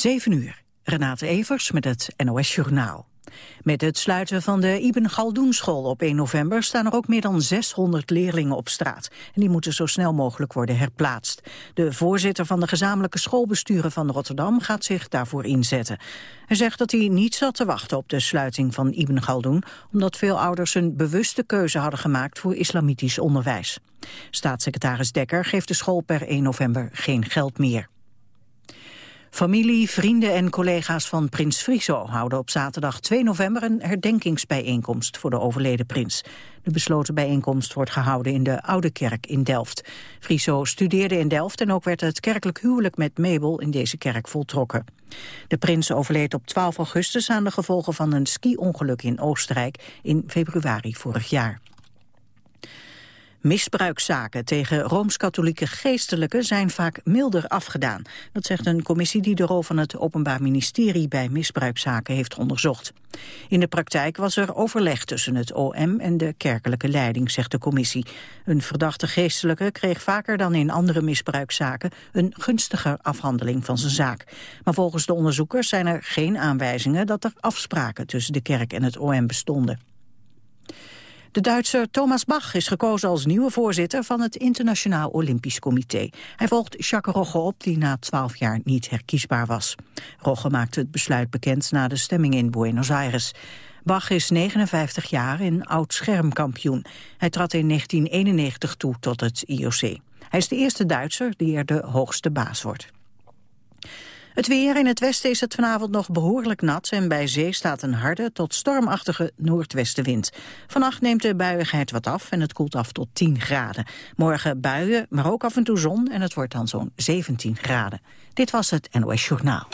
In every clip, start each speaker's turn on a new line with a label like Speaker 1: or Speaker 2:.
Speaker 1: 7 uur. Renate Evers met het NOS Journaal. Met het sluiten van de Ibn Galdoen school op 1 november staan er ook meer dan 600 leerlingen op straat. En die moeten zo snel mogelijk worden herplaatst. De voorzitter van de gezamenlijke schoolbesturen van Rotterdam gaat zich daarvoor inzetten. Hij zegt dat hij niet zat te wachten op de sluiting van Ibn Galdoen, omdat veel ouders een bewuste keuze hadden gemaakt voor islamitisch onderwijs. Staatssecretaris Dekker geeft de school per 1 november geen geld meer. Familie, vrienden en collega's van prins Friso houden op zaterdag 2 november een herdenkingsbijeenkomst voor de overleden prins. De besloten bijeenkomst wordt gehouden in de Oude Kerk in Delft. Friso studeerde in Delft en ook werd het kerkelijk huwelijk met Mabel in deze kerk voltrokken. De prins overleed op 12 augustus aan de gevolgen van een ski-ongeluk in Oostenrijk in februari vorig jaar. Misbruikzaken tegen Rooms-Katholieke geestelijken zijn vaak milder afgedaan. Dat zegt een commissie die de rol van het Openbaar Ministerie bij misbruikzaken heeft onderzocht. In de praktijk was er overleg tussen het OM en de kerkelijke leiding, zegt de commissie. Een verdachte geestelijke kreeg vaker dan in andere misbruikzaken een gunstiger afhandeling van zijn zaak. Maar volgens de onderzoekers zijn er geen aanwijzingen dat er afspraken tussen de kerk en het OM bestonden. De Duitser Thomas Bach is gekozen als nieuwe voorzitter van het Internationaal Olympisch Comité. Hij volgt Jacques Rogge op, die na twaalf jaar niet herkiesbaar was. Rogge maakte het besluit bekend na de stemming in Buenos Aires. Bach is 59 jaar en oud-schermkampioen. Hij trad in 1991 toe tot het IOC. Hij is de eerste Duitser die er de hoogste baas wordt. Het weer in het westen is het vanavond nog behoorlijk nat... en bij zee staat een harde tot stormachtige noordwestenwind. Vannacht neemt de buiigheid wat af en het koelt af tot 10 graden. Morgen buien, maar ook af en toe zon en het wordt dan zo'n 17 graden. Dit was het NOS Journaal.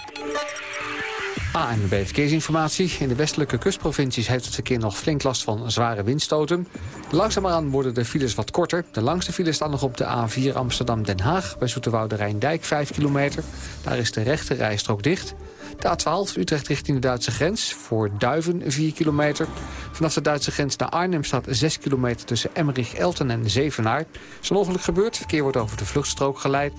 Speaker 2: ANWB Verkeersinformatie. In de westelijke kustprovincies heeft het verkeer nog flink last van zware windstoten. Langzaamaan worden de files wat korter. De langste file staan nog op de A4 Amsterdam-Den Haag... bij Zoeterwoude Rijndijk, 5 kilometer. Daar is de rechte rijstrook dicht. De A12 Utrecht richting de Duitse grens voor Duiven 4 kilometer. Vanaf de Duitse grens naar Arnhem staat 6 kilometer tussen Emmerich, Elten en Zevenaar. Is een ongeluk gebeurd. Verkeer wordt over de vluchtstrook geleid.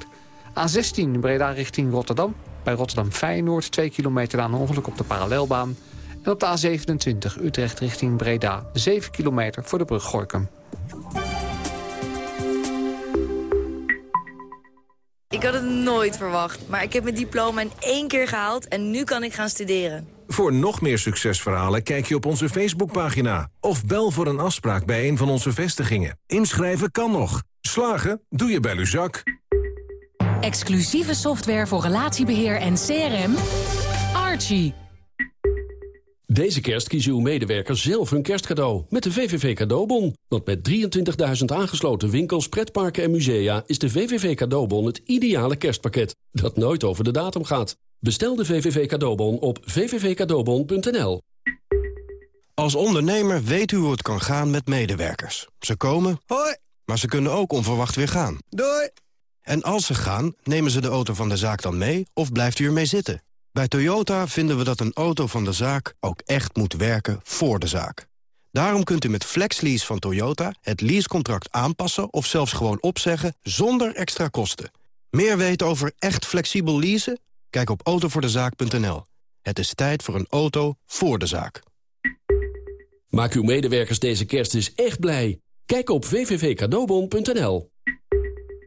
Speaker 2: A16 Breda richting Rotterdam. Bij Rotterdam-Feyenoord 2 kilometer aan een ongeluk op de parallelbaan. En op de A27 Utrecht richting Breda 7 kilometer voor de brug Gorkum.
Speaker 3: Ik had het nooit verwacht, maar ik heb mijn diploma in één keer gehaald en nu kan ik gaan studeren.
Speaker 4: Voor nog meer succesverhalen kijk je op onze Facebookpagina. Of bel voor een afspraak bij een van onze vestigingen. Inschrijven kan nog. Slagen doe je bij Luzak.
Speaker 5: Exclusieve software voor relatiebeheer en CRM. Archie.
Speaker 6: Deze kerst kiezen uw medewerkers zelf hun kerstcadeau met de VVV Cadeaubon. Want met 23.000 aangesloten winkels, pretparken en musea... is de VVV Cadeaubon het ideale kerstpakket dat nooit over de datum gaat. Bestel de VVV Cadeaubon op vvvcadeaubon.nl.
Speaker 7: Als ondernemer weet u hoe het kan gaan met medewerkers. Ze komen, hoi, maar ze kunnen ook onverwacht weer gaan. Doei! En als ze gaan, nemen ze de auto van de zaak dan mee of blijft u ermee zitten? Bij Toyota vinden we dat een auto van de zaak ook echt moet werken voor de zaak. Daarom kunt u met FlexLease van Toyota het leasecontract aanpassen... of zelfs gewoon opzeggen zonder extra kosten. Meer weten over echt flexibel leasen? Kijk op autovoordezaak.nl. Het is tijd voor een auto voor de zaak.
Speaker 6: Maak uw medewerkers deze kerst dus echt blij. Kijk op www.cadeaubon.nl.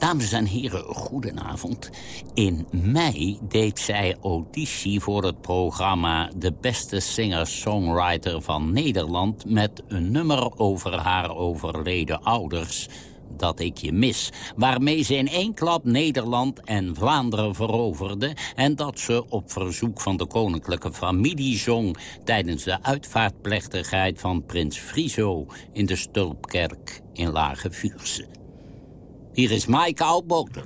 Speaker 8: Dames en heren, goedenavond. In mei deed zij auditie voor het programma... De beste singer-songwriter van Nederland... met een nummer over haar overleden ouders dat ik je mis. Waarmee ze in één klap Nederland en Vlaanderen veroverde... en dat ze op verzoek van de koninklijke familie zong... tijdens de uitvaartplechtigheid van prins Friso... in de Stulpkerk in Lage Vuurse. Hier is Maaike Oudboter.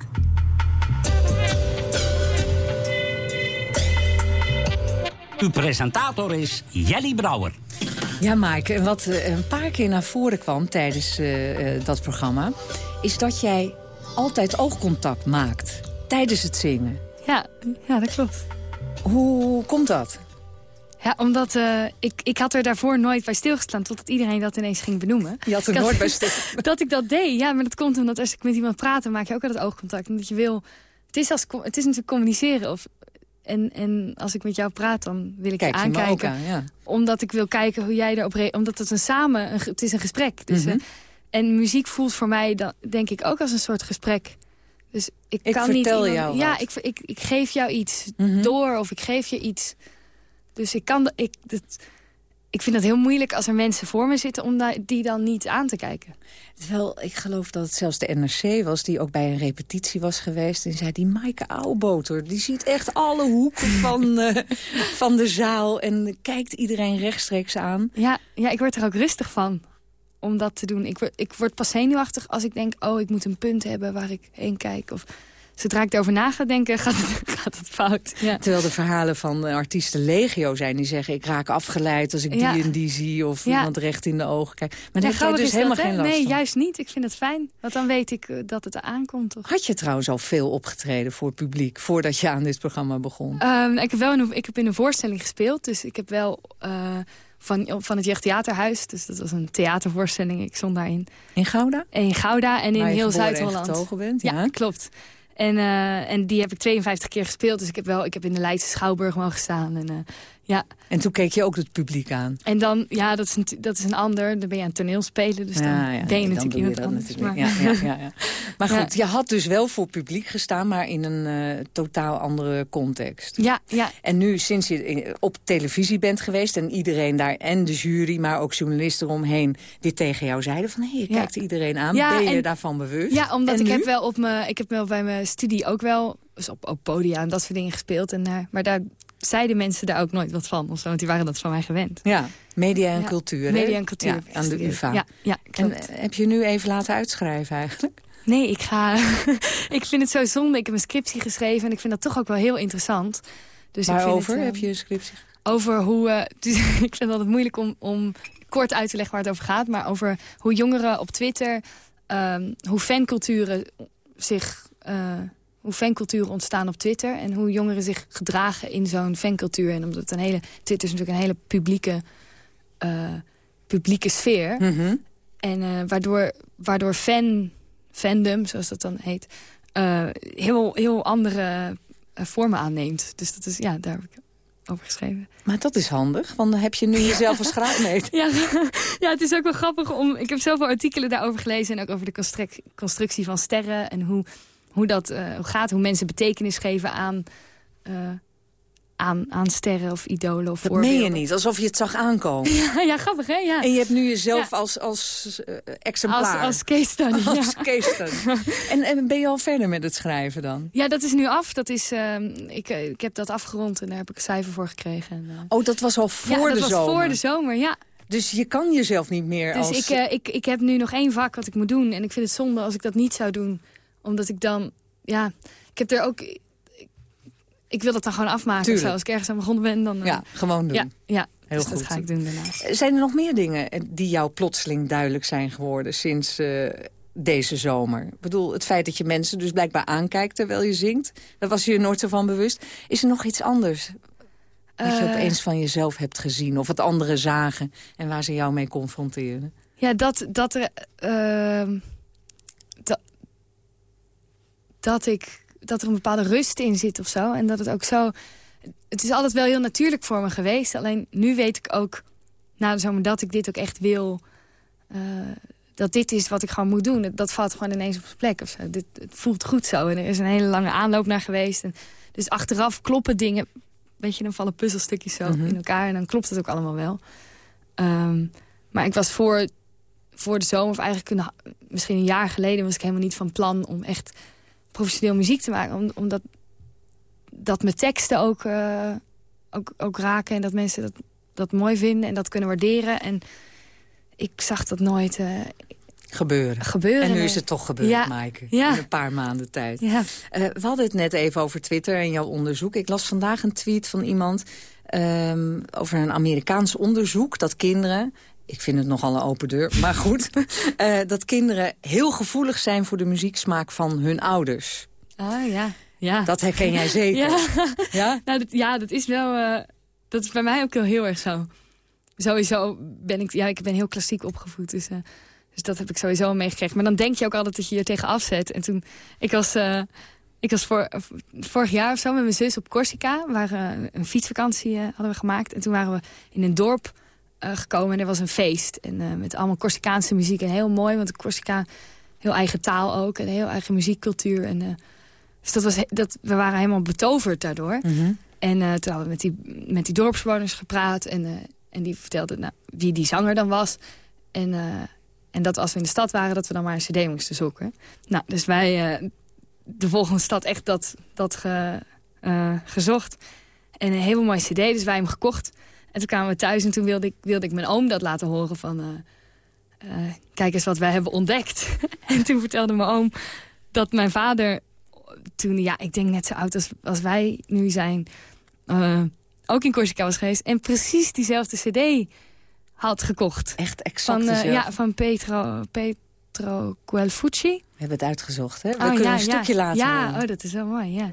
Speaker 8: Uw presentator is Jelly Brouwer.
Speaker 9: Ja, Maaike, en wat uh, een paar keer naar voren kwam tijdens uh, uh, dat programma... is dat jij altijd oogcontact maakt tijdens het zingen.
Speaker 10: Ja, ja dat klopt.
Speaker 9: Hoe komt dat?
Speaker 10: Ja, omdat uh, ik, ik had er daarvoor nooit bij stilgestaan... totdat iedereen dat ineens ging benoemen.
Speaker 9: Je had er nooit bij stilgestaan?
Speaker 10: dat ik dat deed, ja, maar dat komt omdat als ik met iemand praat... dan maak je ook altijd oogcontact. Omdat je wil... Het is, als, het is natuurlijk communiceren. Of, en, en als ik met jou praat, dan wil ik
Speaker 9: Kijk
Speaker 10: je aankijken.
Speaker 9: Aan, ja.
Speaker 10: Omdat ik wil kijken hoe jij erop reageert. Omdat het een samen... Een, het is een gesprek. Dus,
Speaker 9: mm -hmm.
Speaker 10: uh, en muziek voelt voor mij, dan, denk ik, ook als een soort gesprek. Dus ik,
Speaker 9: ik
Speaker 10: kan
Speaker 9: vertel
Speaker 10: niet
Speaker 9: jou
Speaker 10: Ja, ik, ik, ik geef jou iets
Speaker 9: Mm -hmm.
Speaker 10: door of ik geef je iets. Dus ik kan... Ik, dat, ik vind het heel moeilijk als er mensen voor me zitten... om die dan niet aan te kijken.
Speaker 9: Terwijl, ik geloof dat het zelfs de NRC was... die ook bij een repetitie was geweest. En zei, die Maaike Auwboter... die ziet echt alle hoeken van, uh, van de zaal... en kijkt iedereen rechtstreeks aan.
Speaker 10: Ja, ja, ik word er ook rustig van om dat te doen. Ik word, ik word pas zenuwachtig als ik denk... oh, ik moet een punt hebben waar ik heen kijk... of zodra ik erover na ga denken, gaat het, gaat het fout. Ja.
Speaker 9: Terwijl de verhalen van artiesten legio zijn. Die zeggen, ik raak afgeleid als ik
Speaker 10: ja.
Speaker 9: die en die zie. Of
Speaker 10: ja.
Speaker 9: iemand recht in de ogen kijkt. Maar daar
Speaker 10: ja,
Speaker 9: heb jij dus helemaal
Speaker 10: dat,
Speaker 9: geen last
Speaker 10: Nee,
Speaker 9: van.
Speaker 10: juist niet. Ik vind het fijn. Want dan weet ik uh, dat het aankomt. Toch?
Speaker 9: Had je trouwens al veel opgetreden voor het publiek... voordat je aan dit programma begon?
Speaker 10: Um, ik, heb wel een, ik heb in een voorstelling gespeeld. Dus ik heb wel... Uh, van, van het Jeugdtheaterhuis. Dus dat was een theatervoorstelling. Ik stond daarin.
Speaker 9: In Gouda?
Speaker 10: In Gouda en in heel Zuid-Holland.
Speaker 9: bent, ja.
Speaker 10: ja, klopt. En, uh, en die heb ik 52 keer gespeeld. Dus ik heb, wel, ik heb in de Leidse Schouwburg mogen staan. En, uh, ja.
Speaker 9: en toen keek je ook het publiek aan?
Speaker 10: En dan, ja, dat is een, dat is een ander. Dan ben je aan het toneel spelen. Dus dan
Speaker 9: ja,
Speaker 10: ben je
Speaker 9: nee,
Speaker 10: natuurlijk iemand anders.
Speaker 9: Natuurlijk. Maar... Ja, ja, ja, maar goed, je had dus wel voor publiek gestaan... maar in een uh, totaal andere context.
Speaker 10: Ja, ja.
Speaker 9: En nu, sinds je op televisie bent geweest... en iedereen daar, en de jury, maar ook journalisten eromheen... dit tegen jou zeiden van, hé, hey, je kijkt iedereen aan. Ben je
Speaker 10: en,
Speaker 9: daarvan bewust?
Speaker 10: Ja, omdat
Speaker 9: en
Speaker 10: ik
Speaker 9: nu?
Speaker 10: heb wel op me, ik heb wel bij mijn studie ook wel... Dus op, op podia en dat soort dingen gespeeld. En, maar daar zeiden mensen daar ook nooit wat van. Of zo, want die waren dat van mij gewend.
Speaker 9: Ja, media en
Speaker 10: ja.
Speaker 9: cultuur.
Speaker 10: Media en cultuur.
Speaker 9: Ja, aan de UvA.
Speaker 10: Ja, ja
Speaker 9: en heb je nu even laten uitschrijven eigenlijk?
Speaker 10: Nee, ik ga... ik vind het zo zonde. Ik heb een scriptie geschreven en ik vind dat toch ook wel heel interessant. Dus
Speaker 9: Waarover
Speaker 10: ik vind het,
Speaker 9: heb je een scriptie?
Speaker 10: Over hoe... Uh, dus ik vind het altijd moeilijk om, om kort uit te leggen waar het over gaat. Maar over hoe jongeren op Twitter... Um, hoe fanculturen zich... Uh, hoe fanculturen ontstaan op Twitter... en hoe jongeren zich gedragen in zo'n fancultuur. En omdat het een hele... Twitter is natuurlijk een hele publieke, uh, publieke sfeer.
Speaker 9: Mm -hmm.
Speaker 10: En uh, waardoor, waardoor fan, fandom, zoals dat dan heet... Uh, heel, heel andere vormen aanneemt. Dus dat is, ja, daar heb ik over geschreven.
Speaker 9: Maar dat is handig, want dan heb je nu jezelf als graadmeter.
Speaker 10: ja, ja, het is ook wel grappig om... Ik heb zoveel artikelen daarover gelezen... en ook over de construc constructie van sterren... en hoe, hoe dat uh, gaat, hoe mensen betekenis geven aan, uh, aan, aan sterren of idolen of
Speaker 9: Dat
Speaker 10: voorbeelden.
Speaker 9: meen je niet, alsof je het zag aankomen.
Speaker 10: Ja, ja grappig hè? Ja.
Speaker 9: En je hebt nu jezelf ja. als, als uh, exemplaar.
Speaker 10: Als, als case study.
Speaker 9: Als
Speaker 10: ja.
Speaker 9: case study. en, en ben je al verder met het schrijven dan?
Speaker 10: Ja, dat is nu af. Dat is, uh, ik, ik heb dat afgerond en daar heb ik een cijfer voor gekregen. En.
Speaker 9: Oh, dat was al voor
Speaker 10: ja,
Speaker 9: de
Speaker 10: dat
Speaker 9: zomer?
Speaker 10: was voor de zomer, ja.
Speaker 9: Dus je kan jezelf niet meer
Speaker 10: dus
Speaker 9: als...
Speaker 10: Dus ik, ik, ik heb nu nog één vak wat ik moet doen. En ik vind het zonde als ik dat niet zou doen. Omdat ik dan... Ja, ik heb er ook... Ik, ik wil dat dan gewoon afmaken. Zo. Als ik ergens aan begonnen ben, dan...
Speaker 9: Ja, gewoon doen.
Speaker 10: Ja, ja.
Speaker 9: Heel
Speaker 10: dus
Speaker 9: goed.
Speaker 10: dat ga ik doen daarnaast.
Speaker 9: Zijn er nog meer dingen die jou plotseling duidelijk zijn geworden sinds uh, deze zomer? Ik bedoel, het feit dat je mensen dus blijkbaar aankijkt terwijl je zingt... daar was je je nooit zo van bewust. Is er nog iets anders wat je opeens van jezelf hebt gezien... of wat anderen zagen en waar ze jou mee confronteerden?
Speaker 10: Ja, dat, dat er... Uh, dat, dat ik dat er een bepaalde rust in zit of zo. En dat het ook zo... Het is altijd wel heel natuurlijk voor me geweest. Alleen nu weet ik ook, na de zomer, dat ik dit ook echt wil. Uh, dat dit is wat ik gewoon moet doen. Dat, dat valt gewoon ineens op zijn plek of zo. Dit, het voelt goed zo. En er is een hele lange aanloop naar geweest. En dus achteraf kloppen dingen... Weet je, dan vallen puzzelstukjes zo mm -hmm. in elkaar. En dan klopt het ook allemaal wel. Um, maar ik was voor, voor de zomer, of eigenlijk een, misschien een jaar geleden... was ik helemaal niet van plan om echt professioneel muziek te maken. Om, omdat dat mijn teksten ook, uh, ook, ook raken. En dat mensen dat, dat mooi vinden en dat kunnen waarderen. En ik zag dat nooit uh,
Speaker 9: gebeuren.
Speaker 10: gebeuren.
Speaker 9: En nu is het toch gebeurd,
Speaker 10: ja.
Speaker 9: Maaike.
Speaker 10: Ja.
Speaker 9: In een paar maanden tijd.
Speaker 10: Ja.
Speaker 9: Uh, we hadden het net even over Twitter en jouw onderzoek. Ik las vandaag een tweet van iemand... ehm, over een Amerikaans onderzoek... dat kinderen, ik vind het nogal een open deur, maar goed... eh, dat kinderen heel gevoelig zijn voor de muzieksmaak van hun ouders.
Speaker 10: Ah, ja. ja.
Speaker 9: Dat herken jij zeker.
Speaker 10: Ja,
Speaker 9: Ja?
Speaker 10: Nou, dat, ja dat is wel... eh, dat is bij mij ook heel, heel erg zo. Sowieso ben ik... Ja, ik ben heel klassiek opgevoed, dus... eh, dus dat heb ik sowieso meegekregen. Maar dan denk je ook altijd dat je je tegen afzet. En toen, ik was, ik was voor, vorig jaar of zo met mijn zus op Corsica. Waren een fietsvakantie hadden we gemaakt. En toen waren we in een dorp gekomen en er was een feest. En eh, met allemaal Corsicaanse muziek. En heel mooi, want Corsica, heel eigen taal ook. En heel eigen muziekcultuur. En, eh, dus dat was, dat, we waren helemaal betoverd daardoor. En eh, toen hadden we met die, met die dorpsbewoners gepraat. En, eh, en die vertelden nou, wie die zanger dan was. En, eh, en dat als we in de stad waren, dat we dan maar een cd moesten zoeken. Nou, dus wij eh, de volgende stad echt dat, dat ge- eh, gezocht. En een hele mooie cd, dus wij hem gekocht. En toen kwamen we thuis en toen wilde ik, wilde ik mijn oom dat laten horen van... eh, eh, kijk eens wat wij hebben ontdekt. en toen vertelde mijn oom dat mijn vader toen, ja, ik denk net zo oud als, als wij nu zijn... eh, ook in Corsica was geweest en precies diezelfde cd had gekocht.
Speaker 9: Echt exact
Speaker 10: van. Ja, van Petro, Petro Guelfucci.
Speaker 9: We hebben het uitgezocht, hè? We
Speaker 10: Oh,
Speaker 9: kunnen
Speaker 10: ja,
Speaker 9: een stukje
Speaker 10: ja.
Speaker 9: laten
Speaker 10: Ja,
Speaker 9: horen.
Speaker 10: oh, dat is wel mooi, ja.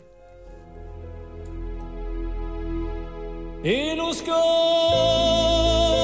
Speaker 9: y nos cae.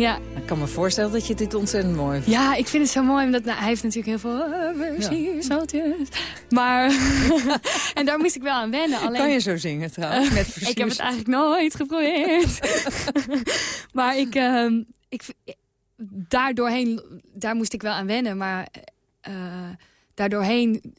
Speaker 10: Ja,
Speaker 9: ik.
Speaker 10: ja.
Speaker 9: Kan me voorstellen dat je dit ontzettend mooi vindt.
Speaker 10: Ja, ik vind het zo mooi, omdat nou, hij heeft natuurlijk heel veel uh, versiersnootjes. Maar, en daar moest ik wel aan wennen. Alleen,
Speaker 9: Kan je zo zingen trouwens, met
Speaker 10: ik heb het eigenlijk nooit geprobeerd. maar ik, ehm, ik, daardoorheen, daar moest ik wel aan wennen. Maar eh daardoorheen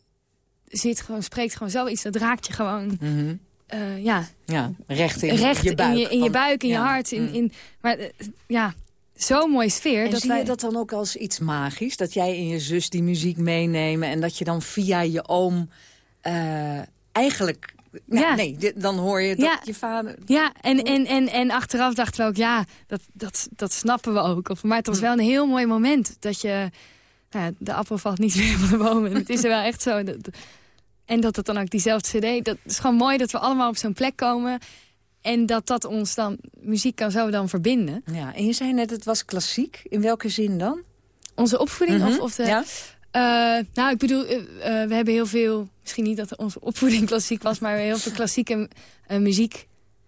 Speaker 10: zit gewoon, spreekt gewoon zoiets, dat raakt je gewoon...
Speaker 9: Mhm.
Speaker 10: eh, ja,
Speaker 9: Ja, recht in
Speaker 10: recht
Speaker 9: je buik.
Speaker 10: in je, in je
Speaker 9: van-
Speaker 10: buik, in je
Speaker 9: ja.
Speaker 10: hart. In,
Speaker 9: Mm.
Speaker 10: in, maar eh, ja, zo'n mooie sfeer.
Speaker 9: En
Speaker 10: dat
Speaker 9: zie
Speaker 10: wij,
Speaker 9: je dat dan ook als iets magisch? Dat jij en je zus die muziek meenemen... en dat je dan via je oom eh, eigenlijk... Nou,
Speaker 10: Ja.
Speaker 9: Nee, dan hoor je dat
Speaker 10: Ja.
Speaker 9: je vader...
Speaker 10: Ja, en, en, en, en achteraf dachten we ook, ja, dat, dat, dat snappen we ook. Of, maar het was wel een heel mooi moment. Dat je, nou, ja, de appel valt niet meer van de boom. En het is er wel echt zo. Dat, en dat het dan ook diezelfde cd... Dat is gewoon mooi dat we allemaal op zo'n plek komen. En dat dat ons dan... Muziek kan zo dan verbinden.
Speaker 9: Ja, en je zei net, het was klassiek. In welke zin dan?
Speaker 10: Onze opvoeding
Speaker 9: Mhm,
Speaker 10: of, of de...
Speaker 9: ja.
Speaker 10: Eh, nou, ik bedoel, eh, eh, we hebben heel veel... Misschien niet dat onze opvoeding klassiek was... maar we hebben heel veel klassieke muziek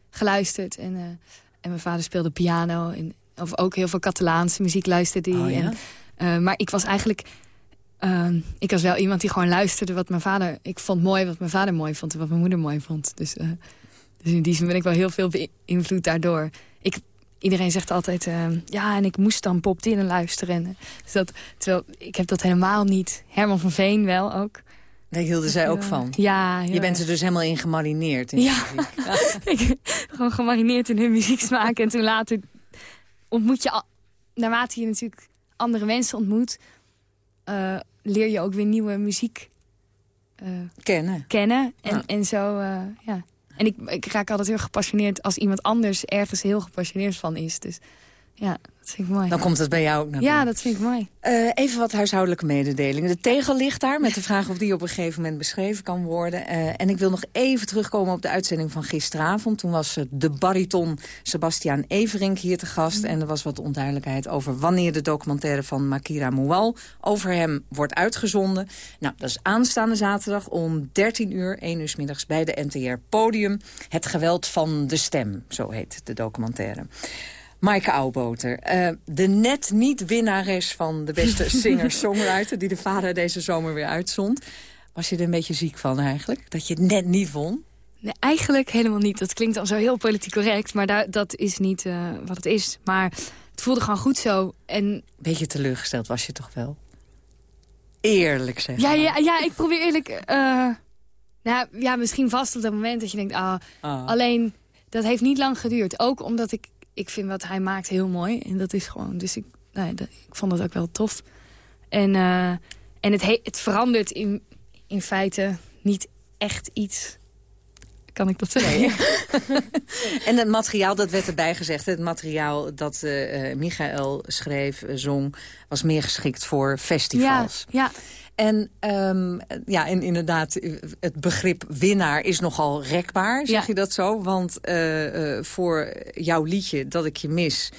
Speaker 10: geluisterd. En, en mijn vader speelde piano. En, of ook heel veel Catalaanse muziek luisterde hij.
Speaker 9: Oh, ja?
Speaker 10: en, maar ik was eigenlijk... ehm, ik was wel iemand die gewoon luisterde wat mijn vader... Ik vond mooi wat mijn vader mooi vond en wat mijn moeder mooi vond. Dus, dus in die zin ben ik wel heel veel beïnvloed daardoor. Ik, iedereen zegt altijd... eh, ja, en ik moest dan Bob Dylan luisteren. En, eh, dus dat, terwijl, ik heb dat helemaal niet. Herman van Veen wel ook.
Speaker 9: Daar hielden zij ook
Speaker 10: Ja.
Speaker 9: van.
Speaker 10: Ja,
Speaker 9: Je bent er dus helemaal in gemarineerd. In
Speaker 10: Ja. gewoon gemarineerd in hun muziek smaken. En toen later ontmoet je... al- Naarmate je natuurlijk andere mensen ontmoet... eh, leer je ook weer nieuwe muziek eh,
Speaker 9: Kennen.
Speaker 10: kennen. En,
Speaker 9: Ja.
Speaker 10: en zo, eh, ja. En ik, ik raak altijd heel gepassioneerd als iemand anders ergens heel gepassioneerd van is. Dus Ja, dat vind ik mooi.
Speaker 9: Dan komt het bij jou ook naar
Speaker 10: Ja, dat vind ik mooi.
Speaker 9: Eh, even wat huishoudelijke mededelingen. De tegel ligt daar met de vraag of die op een gegeven moment beschreven kan worden. Eh, en ik wil nog even terugkomen op de uitzending van gisteravond. Toen was de bariton Sebastiaan Everink hier te gast. En er was wat onduidelijkheid over wanneer de documentaire van Makira Moual over hem wordt uitgezonden. Nou, dat is aanstaande zaterdag om 13 uur, 1 uur 's middags bij de NTR Podium. Het geweld van de stem, zo heet de documentaire. Maaike Auwboter, eh, de net niet winnares van de beste singer-songwriter... die de vader deze zomer weer uitzond. Was je er een beetje ziek van eigenlijk? Dat je het net niet won?
Speaker 10: Nee, eigenlijk helemaal niet. Dat klinkt dan zo heel politiek correct, maar dat is niet eh, wat het is. Maar het voelde gewoon goed zo. En
Speaker 9: Beetje teleurgesteld was je toch wel? Eerlijk zeg.
Speaker 10: ja, ja, ja, ik probeer eerlijk... eh, nou, ja, misschien vast op dat moment dat je denkt... Ah,
Speaker 9: Ah.
Speaker 10: alleen, dat heeft niet lang geduurd. Ook omdat ik, ik vind wat hij maakt heel mooi. En dat is gewoon... Dus ik, dat, ik vond het ook wel tof. En, eh, en het, he- het verandert in, in feite niet echt iets. Kan ik dat zeggen?
Speaker 9: En het materiaal, dat werd erbij gezegd. Het materiaal dat eh eh, Michael schreef, zong... was meer geschikt voor
Speaker 10: Ja,
Speaker 9: festivals.
Speaker 10: ja.
Speaker 9: En, ehm, ja, en inderdaad, het begrip winnaar is nogal rekbaar, zeg
Speaker 10: Ja.
Speaker 9: je dat zo? Want eh, eh, voor jouw liedje, Dat ik je mis...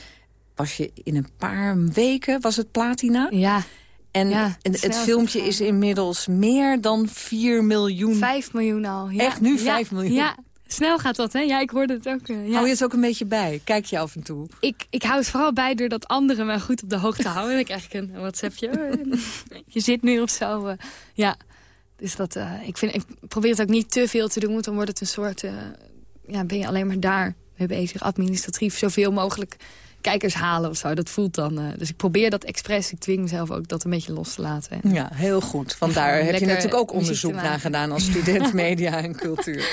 Speaker 9: was je in een paar weken, was het platina?
Speaker 10: Ja.
Speaker 9: En
Speaker 10: Ja,
Speaker 9: en het filmpje is inmiddels meer dan 4 miljoen.
Speaker 10: Vijf miljoen al. Ja.
Speaker 9: Echt nu
Speaker 10: Ja,
Speaker 9: vijf miljoen?
Speaker 10: Ja, snel gaat dat, hè? Ja, ik hoorde het ook. eh, ja.
Speaker 9: Hou je het ook een beetje bij? Kijk je af en toe?
Speaker 10: ik, ik hou het vooral bij doordat anderen mij goed op de hoogte houden. En dan krijg ik een WhatsAppje. je zit nu of zo. eh, ja, dus dat, eh, ik, vind, ik probeer het ook niet te veel te doen. Want dan wordt het een soort... eh, ja, ben je alleen maar daar mee bezig. Administratief zoveel mogelijk kijkers halen of zo. Dat voelt dan... eh, dus ik probeer dat expres. Ik dwing mezelf ook dat een beetje los te laten.
Speaker 9: Ja, heel goed. Want daar heb je natuurlijk ook onderzoek naar gedaan als student media en cultuur.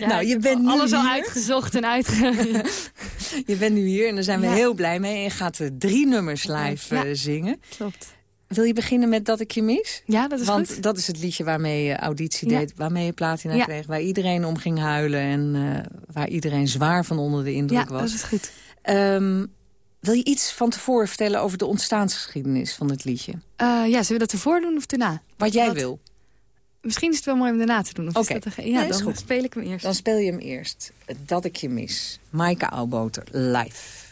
Speaker 10: Ja,
Speaker 9: nou, je bent nu
Speaker 10: alles al uitgezocht en uitge...
Speaker 9: Je bent nu hier en daar zijn we
Speaker 10: Ja.
Speaker 9: heel blij mee. En je gaat er drie nummers live
Speaker 10: Ja.
Speaker 9: eh, zingen.
Speaker 10: Klopt.
Speaker 9: Wil je beginnen met Dat ik je mis?
Speaker 10: Ja, dat is
Speaker 9: Want
Speaker 10: goed.
Speaker 9: dat is het liedje waarmee je auditie
Speaker 10: Ja.
Speaker 9: deed, waarmee je platina
Speaker 10: Ja.
Speaker 9: kreeg, waar iedereen om ging huilen en eh, waar iedereen zwaar van onder de indruk
Speaker 10: Ja,
Speaker 9: was.
Speaker 10: dat is goed.
Speaker 9: Ehm, wil je iets van tevoren vertellen over de ontstaansgeschiedenis van het liedje?
Speaker 10: Eh, ja, zullen we dat ervoor doen of daarna?
Speaker 9: Wat jij
Speaker 10: Wat-
Speaker 9: wil.
Speaker 10: Misschien is het wel mooi om daarna te doen.
Speaker 9: Oké. Nee,
Speaker 10: ja,
Speaker 9: is
Speaker 10: dan
Speaker 9: goed.
Speaker 10: speel ik hem eerst.
Speaker 9: Dan speel je hem eerst. Dat ik je mis. Maaike Auwboter, live.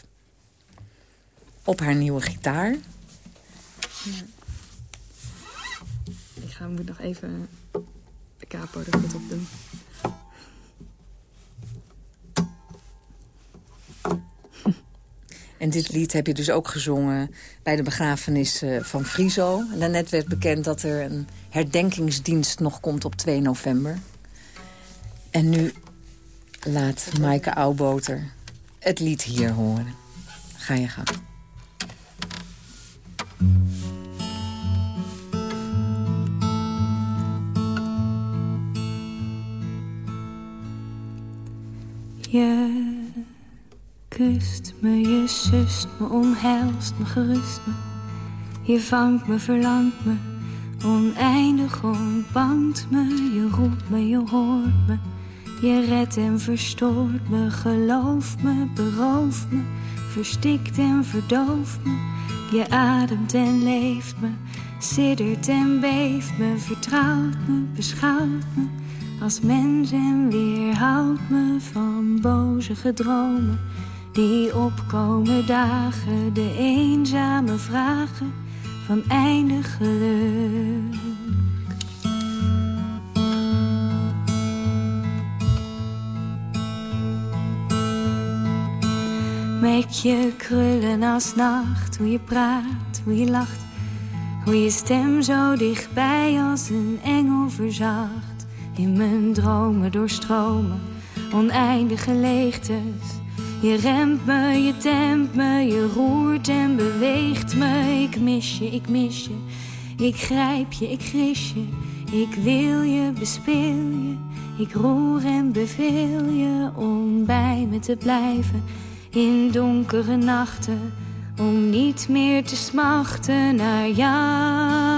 Speaker 9: Op haar nieuwe gitaar.
Speaker 10: Ik ga, moet nog even de capo er goed op doen.
Speaker 9: En dit lied heb je dus ook gezongen bij de begrafenis eh, van Friso. En daarnet werd bekend dat er een herdenkingsdienst nog komt op 2 november. En nu laat Maaike Auwboter het lied hier horen. Ga je gang.
Speaker 11: Je kust me, je sust me, omhelst me, gerust me. Je vangt me, verlangt me, oneindig ontbangt me. Je roept me, je hoort me. Je redt en verstoort me, geloof me, berooft me. Verstikt en verdooft me. Je ademt en leeft me, siddert en beeft me. Vertrouwt me, beschouwt me als mens en weerhoudt me van boze gedromen die opkomen dagen, de eenzame vragen van eindig geluk. Met je krullen als nacht, hoe je praat, hoe je lacht, hoe je stem zo dichtbij als een engel verzacht. In mijn dromen doorstromen, oneindige leegtes. Je remt me, je temt me, je roert en beweegt me. Ik mis je, ik mis je, ik grijp je, ik gris je. Ik wil je, bespeel je, ik roer en beveel je om bij me te blijven. In donkere nachten, om niet meer te smachten naar jou.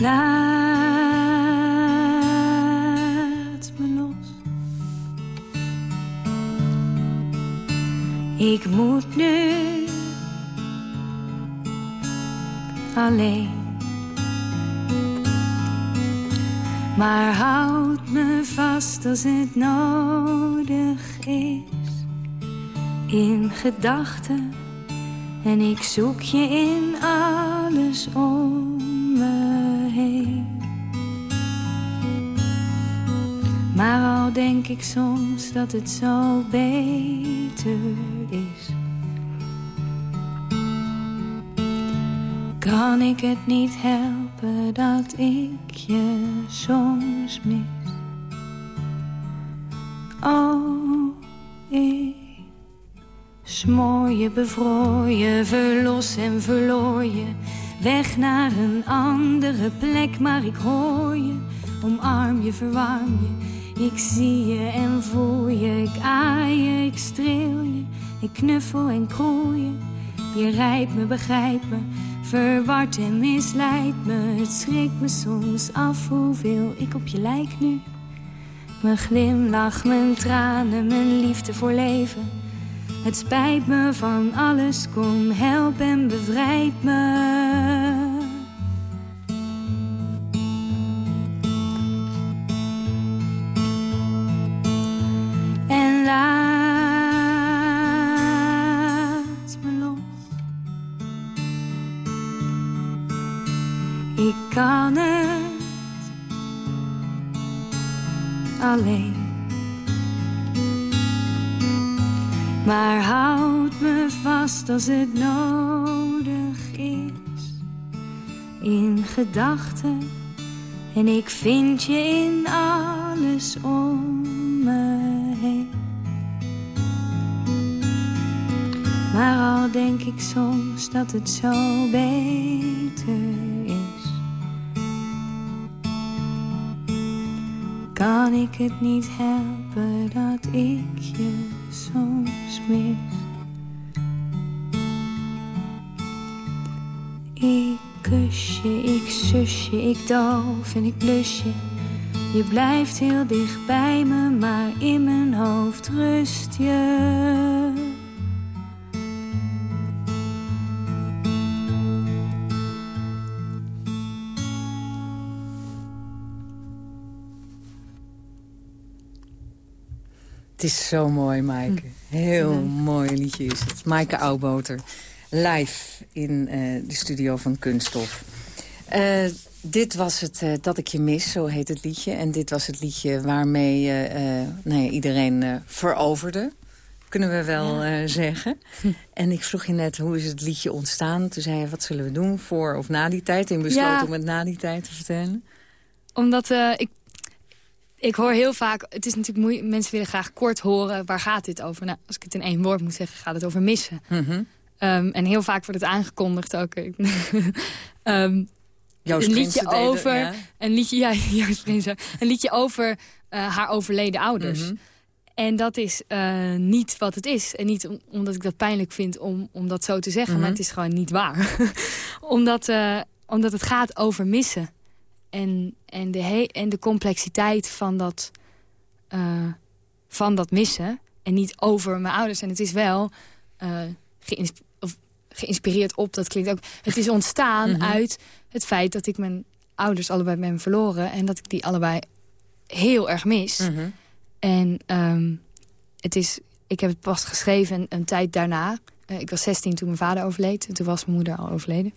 Speaker 11: Laat me los. Ik moet nu alleen. Maar houd me vast als het nodig is. In gedachten en ik zoek je in alles om me Maar al denk ik soms dat het zo beter is. Kan ik het niet helpen dat ik je soms mis? Oh, ik smoor je, bevroor je, verlos en verloor je. Weg naar een andere plek, maar ik hoor je. Omarm je, verwarm je. Ik zie je en voel je, ik aai je, ik streel je. Ik knuffel en kroel je. Je rijdt me, begrijp me, verward en misleidt me. Het schrikt me soms af hoeveel ik op je lijk nu. Mijn glimlach, mijn tranen, mijn liefde voor leven. Het spijt me van alles, kom help en bevrijd me. Als het nodig is. In gedachten en ik vind je in alles om me heen. Maar al denk ik soms dat het zo beter is. Kan ik het niet helpen dat ik je soms mis. Ik kus je, ik sus je, ik doof en ik blus je. Je blijft heel dicht bij me, maar in mijn hoofd rust je.
Speaker 9: Het is zo mooi, Maaike. Heel mooi liedje is het. Maaike Oudboter, live in eh, de studio van Kunststof. Eh, dit was het eh, Dat ik je mis, zo heet het liedje. En dit was het liedje waarmee nou ja, iedereen veroverde. Kunnen we wel zeggen. En ik vroeg je net, hoe is het liedje ontstaan? Toen zei je, wat zullen we doen voor of na die tijd? En besloten
Speaker 10: Ja.
Speaker 9: om het na die tijd te vertellen.
Speaker 10: Omdat ik, ik hoor heel vaak... Het is natuurlijk moeilijk, mensen willen graag kort horen... waar gaat dit over? Nou, als ik het in één woord moet zeggen, gaat het over missen.
Speaker 9: Mhm.
Speaker 10: Ehm, en heel vaak wordt het aangekondigd ook.
Speaker 9: Joost
Speaker 10: een liedje over...
Speaker 9: ja.
Speaker 10: Een liedje, ja, Joost Prinsen. Een liedje over eh, haar overleden ouders.
Speaker 9: Mhm.
Speaker 10: En dat is eh, niet wat het is. En niet om- omdat ik dat pijnlijk vind om, om dat zo te zeggen.
Speaker 9: Mhm.
Speaker 10: Maar het is gewoon niet waar. omdat, eh, omdat het gaat over missen. En, en, de, he- en de complexiteit van dat, van dat missen. En niet over mijn ouders. En het is wel geïnspireerd op, dat klinkt ook... Het is ontstaan
Speaker 9: Mhm.
Speaker 10: uit het feit dat ik mijn ouders allebei ben verloren. En dat ik die allebei heel erg mis.
Speaker 9: Mhm.
Speaker 10: En ehm, het is, ik heb het pas geschreven een, een tijd daarna. Eh, ik was 16 toen mijn vader overleed. En toen was mijn moeder al overleden.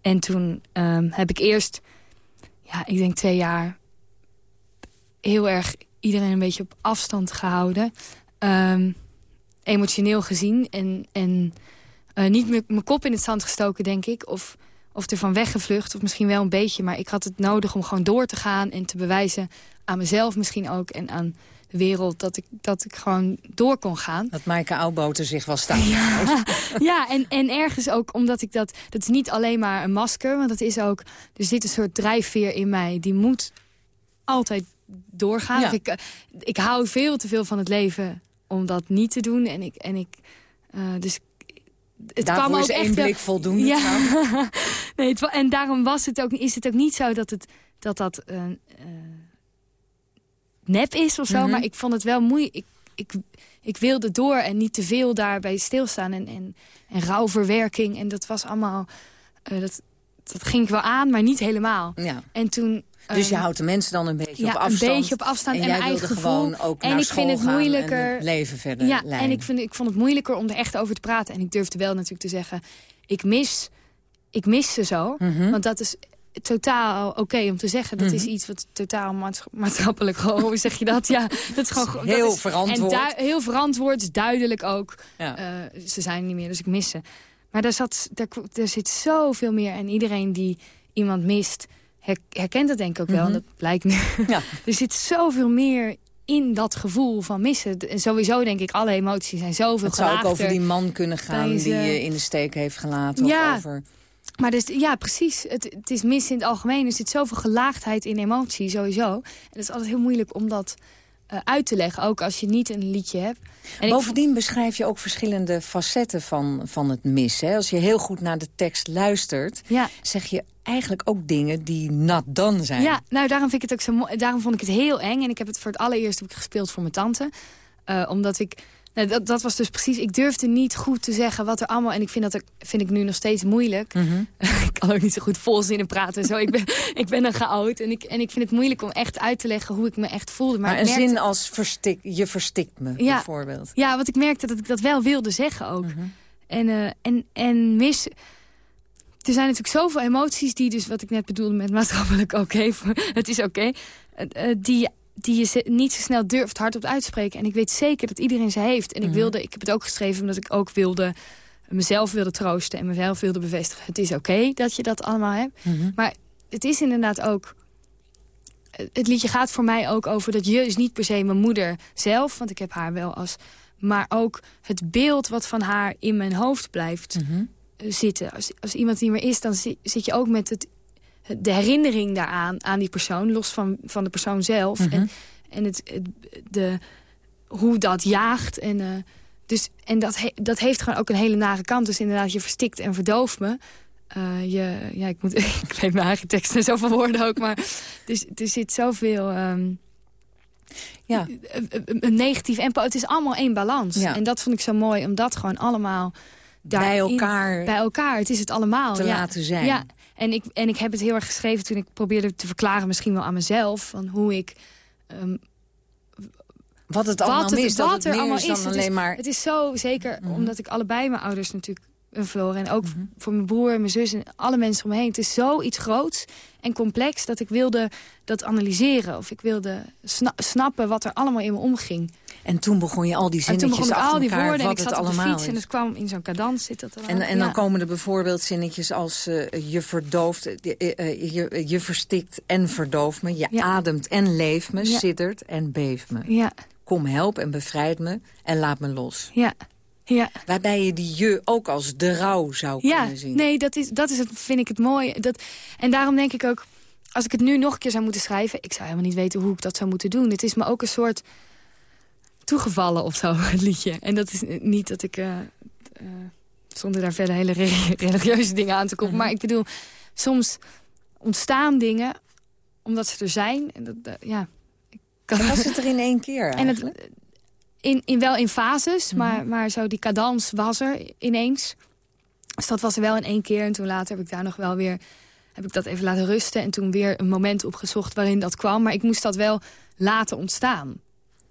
Speaker 10: En toen ehm, heb ik eerst, ja, ik denk twee jaar... heel erg iedereen een beetje op afstand gehouden. Ehm, emotioneel gezien. En, en eh, niet mijn kop in het zand gestoken, denk ik. Of, of ervan weggevlucht, of misschien wel een beetje. Maar ik had het nodig om gewoon door te gaan en te bewijzen aan mezelf misschien ook... en aan de wereld dat ik, dat ik gewoon door kon gaan.
Speaker 9: Dat Maaike Oudboter zich wel staan.
Speaker 10: Ja, ja en, en ergens ook omdat ik dat... Dat is niet alleen maar een masker, want het is ook... Er zit een soort drijfveer in mij, die moet altijd doorgaan.
Speaker 9: Ja.
Speaker 10: Ik, eh, ik hou veel te veel van het leven om dat niet te doen. En ik... En ik eh, dus het
Speaker 9: Daarvoor
Speaker 10: kwam ook
Speaker 9: is één
Speaker 10: echt,
Speaker 9: blik voldoende
Speaker 10: Ja. nee, het, en daarom was het ook, is het ook niet zo dat het, dat, dat eh, eh, nep is of zo.
Speaker 9: Mhm.
Speaker 10: Maar ik vond het wel moeilijk. Ik, ik, ik wilde door en niet te veel daarbij stilstaan. En, en, en rouwverwerking. En dat was allemaal... eh, dat, dat ging ik wel aan, maar niet helemaal.
Speaker 9: Ja.
Speaker 10: En toen...
Speaker 9: Dus je
Speaker 10: ehm,
Speaker 9: houdt de mensen dan een beetje
Speaker 10: ja,
Speaker 9: op afstand.
Speaker 10: een beetje op afstand en,
Speaker 9: en jij
Speaker 10: eigen gevoel.
Speaker 9: gewoon ook
Speaker 10: en
Speaker 9: naar
Speaker 10: ik
Speaker 9: school
Speaker 10: vind het moeilijker.
Speaker 9: het leven verder
Speaker 10: Ja,
Speaker 9: leiden.
Speaker 10: en ik, vind, ik vond het moeilijker om er echt over te praten. En ik durfde wel natuurlijk te zeggen, ik mis, ik mis ze zo.
Speaker 9: Mhm.
Speaker 10: Want dat is totaal oké om te zeggen. Dat is
Speaker 9: Mhm.
Speaker 10: iets wat totaal maats- maatschappelijk... Hoe zeg je dat? Ja, dat is gewoon...
Speaker 9: Heel
Speaker 10: dat is,
Speaker 9: verantwoord.
Speaker 10: En heel verantwoord, duidelijk ook.
Speaker 9: Ja.
Speaker 10: Eh, ze zijn niet meer, dus ik mis ze. Maar daar, zat, daar, er zit zoveel meer. En iedereen die iemand mist, herkent dat denk ik ook wel.
Speaker 9: Mhm.
Speaker 10: En dat blijkt nu.
Speaker 9: Ja.
Speaker 10: er zit zoveel meer in dat gevoel van missen. En sowieso denk ik, alle emoties zijn zoveel
Speaker 9: Het zou ook over die man kunnen gaan die je in de steek heeft gelaten.
Speaker 10: Ja.
Speaker 9: Of over...
Speaker 10: Maar dus, ja, precies. Het, het is mis in het algemeen. Er zit zoveel gelaagdheid in emotie, sowieso. En het is altijd heel moeilijk om dat uit te leggen. Ook als je niet een liedje hebt. En ik
Speaker 9: Bovendien beschrijf je ook verschillende facetten van, van het mis. Hè? Als je heel goed naar de tekst luistert...
Speaker 10: Ja.
Speaker 9: zeg je eigenlijk ook dingen die not done zijn.
Speaker 10: Ja, nou daarom, vind ik het ook zo daarom vond ik het heel eng. En ik heb het voor het allereerst heb ik gespeeld voor mijn tante. Eh, omdat ik... Nou, dat, dat was dus precies... Ik durfde niet goed te zeggen wat er allemaal... En ik vind dat ook, vind ik nu nog steeds moeilijk.
Speaker 9: Mhm.
Speaker 10: ik kan ook niet zo goed volzinnen praten en zo. ik, ben, ik ben dan geoud. En ik, en ik vind het moeilijk om echt uit te leggen hoe ik me echt voelde. Maar,
Speaker 9: Maar,
Speaker 10: ik
Speaker 9: een
Speaker 10: merkte-
Speaker 9: zin als verstik, je verstikt me,
Speaker 10: Ja.
Speaker 9: bijvoorbeeld.
Speaker 10: Ja, want ik merkte dat ik dat wel wilde zeggen ook.
Speaker 9: Mhm.
Speaker 10: En, eh, en, en mis... Er zijn natuurlijk zoveel emoties die dus, wat ik net bedoelde met maatschappelijk oké, het is oké, eh, eh, die, die je niet zo snel durft hardop uitspreken. En ik weet zeker dat iedereen ze heeft. En ik
Speaker 9: Mhm.
Speaker 10: wilde, ik heb het ook geschreven omdat ik ook wilde, mezelf wilde troosten en mezelf wilde bevestigen. Het is oké dat je dat allemaal hebt.
Speaker 9: Mhm.
Speaker 10: Maar het is inderdaad ook... Het liedje gaat voor mij ook over dat je is niet per se mijn moeder zelf... want ik heb haar wel als... maar ook het beeld wat van haar in mijn hoofd blijft
Speaker 9: Mhm.
Speaker 10: zitten. Als, als iemand niet meer is, dan zi- zit je ook met het- de herinnering daaraan... aan die persoon, los van, van de persoon zelf.
Speaker 9: Mhm.
Speaker 10: En, en het, het- de, hoe dat jaagt. En, eh, dus, en dat, he- dat heeft gewoon ook een hele nare kant. Dus inderdaad, je verstikt en verdooft me. Eh, je, ja, ik, moet, ik weet mijn eigen tekst en zoveel woorden ook. Maar dus, er zit zoveel... ehm,
Speaker 9: Ja.
Speaker 10: een negatief en het is allemaal één balans.
Speaker 9: Ja.
Speaker 10: En dat vond ik zo mooi, om dat gewoon allemaal...
Speaker 9: Bij elkaar
Speaker 10: Bij elkaar, het is het allemaal.
Speaker 9: te
Speaker 10: ja.
Speaker 9: laten zijn.
Speaker 10: Ja, en ik, en ik heb het heel erg geschreven toen ik probeerde te verklaren... misschien wel aan mezelf, van hoe ik... ehm,
Speaker 9: Wat het allemaal
Speaker 10: wat het,
Speaker 9: is,
Speaker 10: wat er allemaal
Speaker 9: is dan
Speaker 10: Het
Speaker 9: alleen
Speaker 10: is,
Speaker 9: maar...
Speaker 10: Het is zo, zeker omdat ik allebei mijn ouders natuurlijk ben verloren. En ook
Speaker 9: Mhm.
Speaker 10: voor mijn broer en mijn zus en alle mensen om me heen. Het is zoiets groots en complex dat ik wilde dat analyseren. Of ik wilde sna- snappen wat er allemaal in me omging.
Speaker 9: En toen begon je al die
Speaker 10: En toen
Speaker 9: zinnetjes
Speaker 10: begon al die
Speaker 9: elkaar,
Speaker 10: woorden en ik
Speaker 9: het
Speaker 10: zat op de fiets. En het kwam in zo'n cadans zit dat er
Speaker 9: En, en dan
Speaker 10: Ja.
Speaker 9: komen er bijvoorbeeld zinnetjes als eh, je verdooft, eh, eh, je, je verstikt en verdooft me. Je
Speaker 10: Ja.
Speaker 9: ademt en leeft me,
Speaker 10: Ja.
Speaker 9: siddert en beeft me.
Speaker 10: Ja,
Speaker 9: Kom help en bevrijd me en laat me los.
Speaker 10: ja, ja.
Speaker 9: Waarbij je die je ook als de rouw zou
Speaker 10: Ja,
Speaker 9: kunnen zien.
Speaker 10: nee, dat, is, dat is het, vind ik het mooi. Dat, en daarom denk ik ook, als ik het nu nog een keer zou moeten schrijven... ik zou helemaal niet weten hoe ik dat zou moeten doen. Het is me ook een soort toegevallen of zo, het liedje. En dat is niet dat ik... eh, eh, zonder daar verder hele re- religieuze dingen aan te koppelen.
Speaker 9: Mhm.
Speaker 10: Maar ik bedoel, soms ontstaan dingen omdat ze er zijn. En dat, eh, ja, ik kan-
Speaker 9: Dan was het er in één keer
Speaker 10: en het,
Speaker 9: eigenlijk.
Speaker 10: in, in, wel in fases,
Speaker 9: Mhm.
Speaker 10: maar, maar zo die cadans was er ineens. Dus dat was er wel in één keer. En toen later heb ik daar nog wel weer... heb ik dat even laten rusten. En toen weer een moment opgezocht waarin dat kwam. Maar ik moest dat wel laten ontstaan.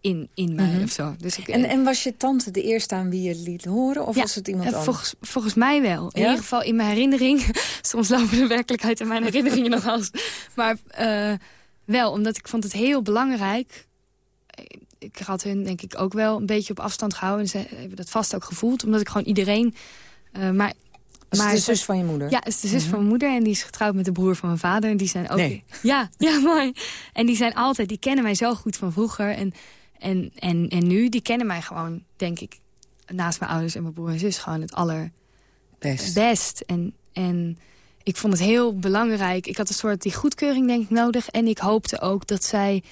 Speaker 10: In, in mij
Speaker 9: Mhm.
Speaker 10: of zo. Dus ik,
Speaker 9: En, en was je tante de eerste aan wie je liet horen? Of
Speaker 10: Ja,
Speaker 9: was het iemand
Speaker 10: eh,
Speaker 9: anders?
Speaker 10: volgens, volgens mij wel. In ieder geval in mijn herinnering. Soms lopen de werkelijkheid en mijn herinneringen nog als. Maar eh, wel, omdat ik vond het heel belangrijk. Ik had hun denk ik ook wel een beetje op afstand gehouden. En ze hebben dat vast ook gevoeld. Omdat ik gewoon iedereen... eh, maar, maar
Speaker 9: de zus van je moeder?
Speaker 10: Ja, het is de zus
Speaker 9: Mhm.
Speaker 10: van mijn moeder. En die is getrouwd met de broer van mijn vader. En die zijn ook...
Speaker 9: Nee.
Speaker 10: Ja, ja, mooi. En die zijn altijd... Die kennen mij zo goed van vroeger. En, en, en, en nu, die kennen mij gewoon, denk ik... Naast mijn ouders en mijn broer en zus gewoon het aller
Speaker 9: Best.
Speaker 10: En, en ik vond het heel belangrijk. Ik had een soort die goedkeuring denk ik nodig. En ik hoopte ook dat zij...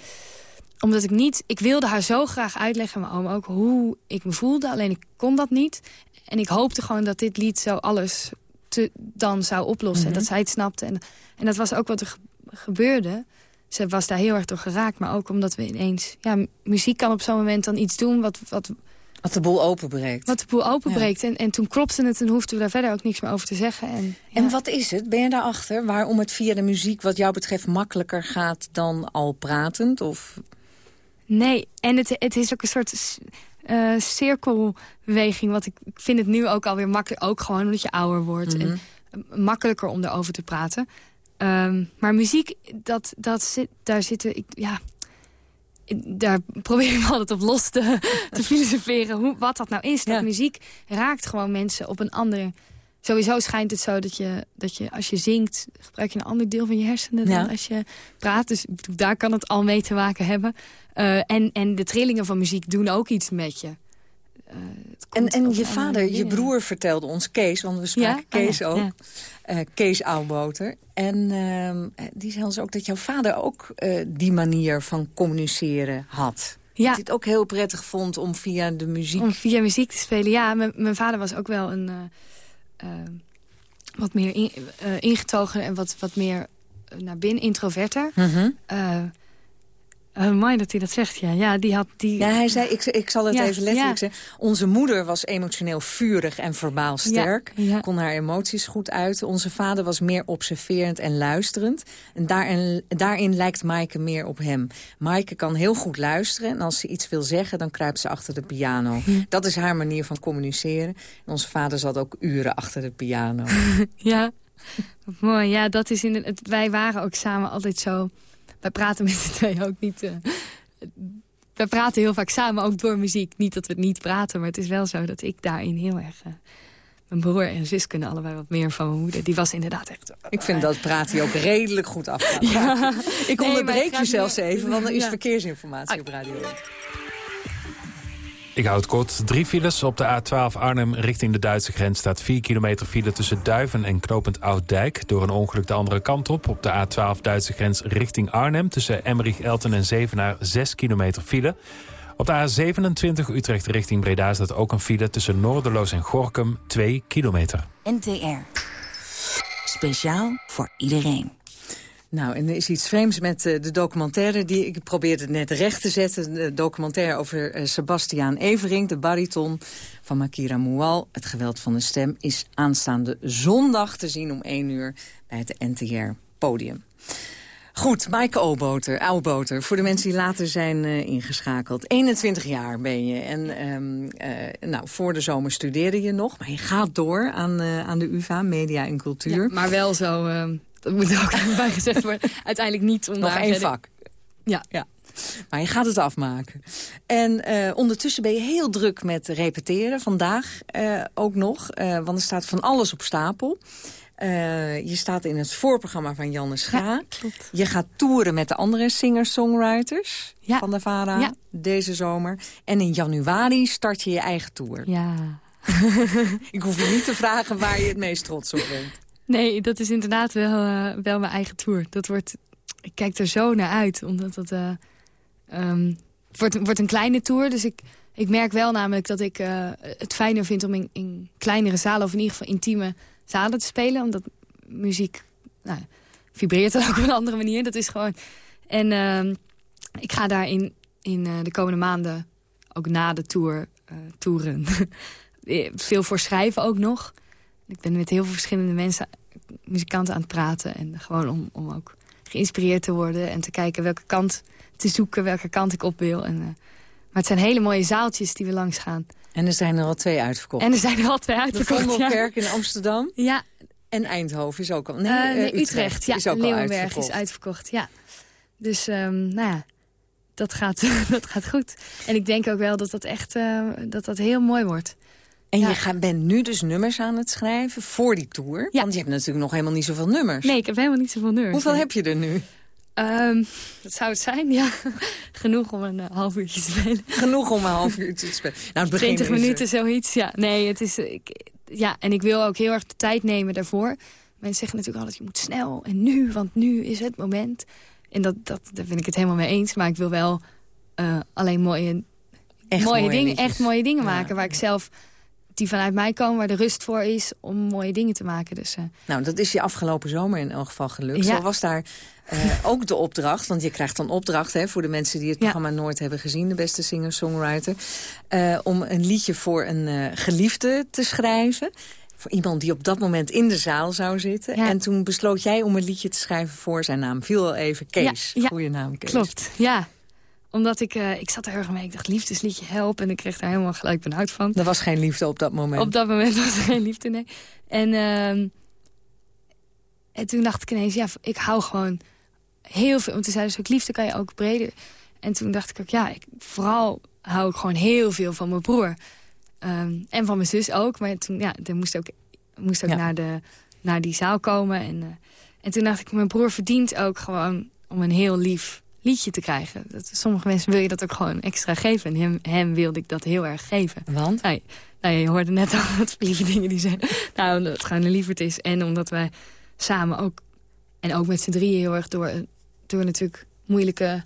Speaker 10: Omdat ik niet... Ik wilde haar zo graag uitleggen, mijn oom ook, hoe ik me voelde. Alleen ik kon dat niet. En ik hoopte gewoon dat dit lied zo alles te, dan zou oplossen.
Speaker 9: Mhm.
Speaker 10: En dat zij het snapte. En, en dat was ook wat er ge- gebeurde. Ze was daar heel erg door geraakt. Maar ook omdat we ineens... Ja, muziek kan op zo'n moment dan iets doen wat... wat
Speaker 9: wat de boel openbreekt.
Speaker 10: Wat de boel openbreekt. En, en toen klopte het en hoefden we daar verder ook niks meer over te zeggen. En, ja.
Speaker 9: en wat is het? Ben je daarachter? Waarom het via de muziek wat jou betreft makkelijker gaat dan al pratend? Of...
Speaker 10: Nee, en het, het is ook een soort uh, cirkelbeweging. Wat ik, vind het nu ook alweer makkelijk. Ook gewoon omdat je ouder wordt. En
Speaker 9: Mhm.
Speaker 10: makkelijker om erover te praten. Um, maar muziek, dat, dat zit, daar zitten... Ik, ja, daar probeer ik me altijd op los te, te filosoferen. Hoe, wat dat nou is. Dat muziek raakt gewoon mensen op een andere... Sowieso schijnt het zo dat je, dat je als je zingt... gebruik je een ander deel van je hersenen dan als je praat. Dus daar kan het al mee te maken hebben. Uh, en, en de trillingen van muziek doen ook iets met je. Uh,
Speaker 9: en en je vader, je broer vertelde ons, Kees, want we spraken
Speaker 10: Ja? Oh,
Speaker 9: Kees
Speaker 10: ja,
Speaker 9: ook.
Speaker 10: ja.
Speaker 9: eh, Kees Oudboter. En ehm, die zei ons ook dat jouw vader ook eh, die manier van communiceren had.
Speaker 10: Ja.
Speaker 9: Dat hij het ook heel prettig vond om via de muziek...
Speaker 10: Om via muziek te spelen, ja. Mijn, vader was ook wel een... eh, eh, wat meer in- eh, ingetogen en wat, wat meer eh, naar binnen, introverter.
Speaker 9: Mhm.
Speaker 10: Eh, mooi dat hij dat zegt, ja. Ja, die had... Die...
Speaker 9: Ja, hij zei, ik, ik zal het
Speaker 10: Ja,
Speaker 9: even letterlijk
Speaker 10: ja.
Speaker 9: zeggen. Onze moeder was emotioneel vurig en verbaal sterk.
Speaker 10: Ja.
Speaker 9: Kon haar emoties goed uiten. Onze vader was meer observerend en luisterend. En daarin, daarin lijkt Maaike meer op hem. Maaike kan heel goed luisteren. En als ze iets wil zeggen, dan kruipt ze achter de piano.
Speaker 10: Hm.
Speaker 9: Dat is haar manier van communiceren. En onze vader zat ook uren achter de piano.
Speaker 10: Ja, mooi. Ja, dat is in wij waren ook samen altijd zo... Wij praten met z'n tweeën ook niet... eh, wij praten heel vaak samen, ook door muziek. Niet dat we het niet praten, maar het is wel zo dat ik daarin heel erg... eh, mijn broer en zus kunnen allebei wat meer van mijn moeder. Die was inderdaad echt...
Speaker 9: Ik vind dat praat hij ook redelijk goed af.
Speaker 10: Ja.
Speaker 9: Ik onderbreek je zelfs
Speaker 10: meer-
Speaker 9: even, want er is
Speaker 10: Ja.
Speaker 9: verkeersinformatie op Radio 1.
Speaker 12: Ik hou het kort. Drie files op de A12 Arnhem richting de Duitse grens... staat 4 kilometer file tussen Duiven en Knopend Ouddijk. Door een ongeluk de andere kant op. Op de A12 Duitse grens richting Arnhem... tussen Emmerich, Elten en Zevenaar 6 kilometer file. Op de A27 Utrecht richting Breda staat ook een file... tussen Noorderloos en Gorkum 2 kilometer.
Speaker 13: NTR. Speciaal voor iedereen.
Speaker 9: Nou, en er is iets vreemds met eh, de documentaire. Die, ik probeerde net recht te zetten. De documentaire over eh, Sebastiaan Evering, de bariton van Makira Moual. Het geweld van de stem is aanstaande zondag te zien om 1 uur bij het NTR Podium. Goed, Maaike Oboter, voor de mensen die later zijn eh, ingeschakeld. 21 jaar ben je en ehm, eh, nou, voor de zomer studeerde je nog. Maar je gaat door aan, aan de UvA, Media en Cultuur.
Speaker 10: Maar wel zo, eh, dat moet er ook bij gezegd worden. Uiteindelijk niet om
Speaker 9: Nog één
Speaker 10: verder-
Speaker 9: vak.
Speaker 10: Ja.
Speaker 9: ja. Maar je gaat het afmaken. En eh, ondertussen ben je heel druk met repeteren. Vandaag eh, ook nog. eh, want er staat van alles op stapel. Je staat in het voorprogramma van Janne Scha. Je gaat toeren met de andere singer-songwriters van de VARA
Speaker 10: Ja.
Speaker 9: deze zomer. En in januari start je je eigen tour.
Speaker 10: Ja.
Speaker 9: Ik hoef je niet te vragen waar je het meest trots op bent.
Speaker 10: Nee, dat is inderdaad wel, eh, wel mijn eigen tour. Dat wordt, ik kijk er zo naar uit, omdat het, eh, ehm, wordt, wordt een kleine tour. Dus ik, ik merk wel namelijk dat ik eh, het fijner vind om in, in kleinere zalen... of in ieder geval intieme zalen te spelen. Omdat muziek nou, vibreert dan ook op een andere manier. Dat is gewoon... En ehm, ik ga daar in, in de komende maanden, ook na de tour, toeren... veel voor schrijven ook nog. Ik ben met heel veel verschillende mensen, muzikanten aan het praten. En gewoon om, om ook geïnspireerd te worden. En te kijken welke kant te zoeken, welke kant ik op wil. En, eh, maar het zijn hele mooie zaaltjes die we langs gaan.
Speaker 9: En er zijn er al twee uitverkocht.
Speaker 10: En er zijn er al twee
Speaker 9: De
Speaker 10: uitverkocht. ja.
Speaker 9: Vondelkerk in Amsterdam.
Speaker 10: Ja.
Speaker 9: En Eindhoven is ook al... Nee,
Speaker 10: Eh,
Speaker 9: eh,
Speaker 10: nee, Utrecht. Ja,
Speaker 9: is ook al
Speaker 10: Leeuwenberg
Speaker 9: uitverkocht.
Speaker 10: is uitverkocht. Ja. Dus, ehm, nou ja, dat gaat, dat gaat goed. En ik denk ook wel dat dat echt dat dat heel mooi wordt.
Speaker 9: En
Speaker 10: Ja.
Speaker 9: je gaat, bent nu dus nummers aan het schrijven voor die tour. Want je hebt natuurlijk nog helemaal niet zoveel nummers.
Speaker 10: Nee, ik heb helemaal niet zoveel nummers.
Speaker 9: Hoeveel
Speaker 10: nee.
Speaker 9: heb je er nu?
Speaker 10: Ehm, wat zou het zijn? Ja, genoeg om een eh, half uurtje te spelen.
Speaker 9: Genoeg om een half uur te spelen. Nou, het begin
Speaker 10: 20
Speaker 9: is er.
Speaker 10: minuten, zoiets. Ja, nee, het is... eh, Ik, ja, en ik wil ook heel erg de tijd nemen daarvoor. Mensen zeggen natuurlijk altijd, je moet snel en nu, want nu is het moment. En dat, dat, daar ben ik het helemaal mee eens. Maar ik wil wel eh, alleen mooie,
Speaker 9: Echt
Speaker 10: mooie,
Speaker 9: mooie
Speaker 10: dingen, echt mooie dingen
Speaker 9: Ja.
Speaker 10: maken... waar ik zelf die vanuit mij komen, waar de rust voor is om mooie dingen te maken. Dus, uh...
Speaker 9: Nou, dat is je afgelopen zomer in elk geval gelukt.
Speaker 10: Ja.
Speaker 9: Zo was daar uh, ook de opdracht, want je krijgt dan opdracht... Hè, voor de mensen die het programma nooit hebben gezien... de beste singer-songwriter... Uh, om een liedje voor een geliefde te schrijven voor iemand die op dat moment in de zaal zou zitten. Ja. En toen besloot jij om een liedje te schrijven voor zijn naam. Viel wel even Kees. Goeie naam, Kees.
Speaker 10: Klopt, ja. Omdat ik, uh, ik zat er erg mee. Ik dacht, liefdesliedje, help. En ik kreeg daar helemaal gelijk benauwd van.
Speaker 9: Er was geen liefde op dat moment.
Speaker 10: Op dat moment was er geen liefde, nee. En, uh, en toen dacht ik ineens, ja, ik hou gewoon heel veel. Want toen zeiden ze ook, liefde kan je ook breder. En toen dacht ik ook, ja, ik, vooral hou ik gewoon heel veel van mijn broer. Um, en van mijn zus ook. Maar toen, ja, er moest ook, moest ook ja. naar, de, naar die zaal komen. En, uh, en toen dacht ik, mijn broer verdient ook gewoon om een heel lief liedje te krijgen. Dat, sommige mensen wil je dat ook gewoon extra geven. En hem, hem wilde ik dat heel erg geven.
Speaker 9: Want?
Speaker 10: Nou, nou je hoorde net al wat lieve dingen die zijn. Nou, omdat het gewoon een lieverd is. En omdat wij samen ook, en ook met z'n drieën heel erg door, door natuurlijk moeilijke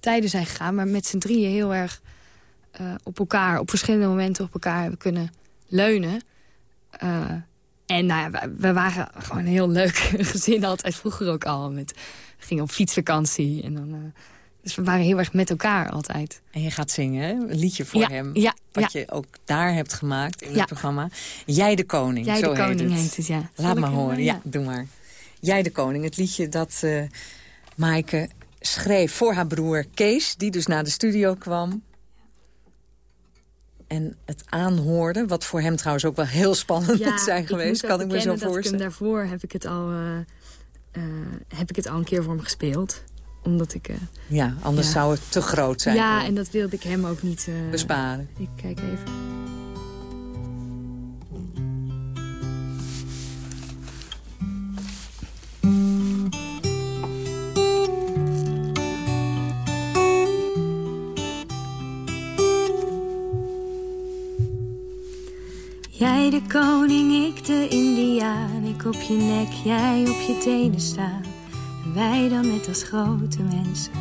Speaker 10: tijden zijn gegaan. Maar met z'n drieën heel erg uh, op elkaar, op verschillende momenten op elkaar hebben kunnen leunen. Uh, en nou ja, we, we, waren gewoon een heel leuk gezin altijd vroeger ook al. Met, we gingen op fietsvakantie. En dan, uh, dus we waren heel erg met elkaar altijd.
Speaker 9: En je gaat zingen, hè? Een liedje voor
Speaker 10: ja,
Speaker 9: hem.
Speaker 10: Ja,
Speaker 9: wat je ook daar hebt gemaakt in het programma. Jij de Koning,
Speaker 10: Jij
Speaker 9: zo
Speaker 10: de Koning
Speaker 9: heet het.
Speaker 10: heet het, ja.
Speaker 9: Laat maar horen, ja, doe maar. Jij de Koning, het liedje dat uh, Maaike schreef voor haar broer Kees... die dus naar de studio kwam en het aanhoorde. Wat voor hem trouwens ook wel heel spannend
Speaker 10: ja,
Speaker 9: moet zijn geweest, kan ik me zo voorstellen.
Speaker 10: Dat ik hem daarvoor heb ik, het al, uh, uh, heb ik het al een keer voor hem gespeeld. Omdat ik... Uh,
Speaker 9: ja, anders ja. zou het te groot zijn.
Speaker 10: Ja, en dat wilde ik hem ook niet...
Speaker 9: Besparen.
Speaker 10: Ik kijk even.
Speaker 11: Jij de koning, ik de indiaan. Ik op je nek, jij op je tenen staan. Wij dan net als grote mensen.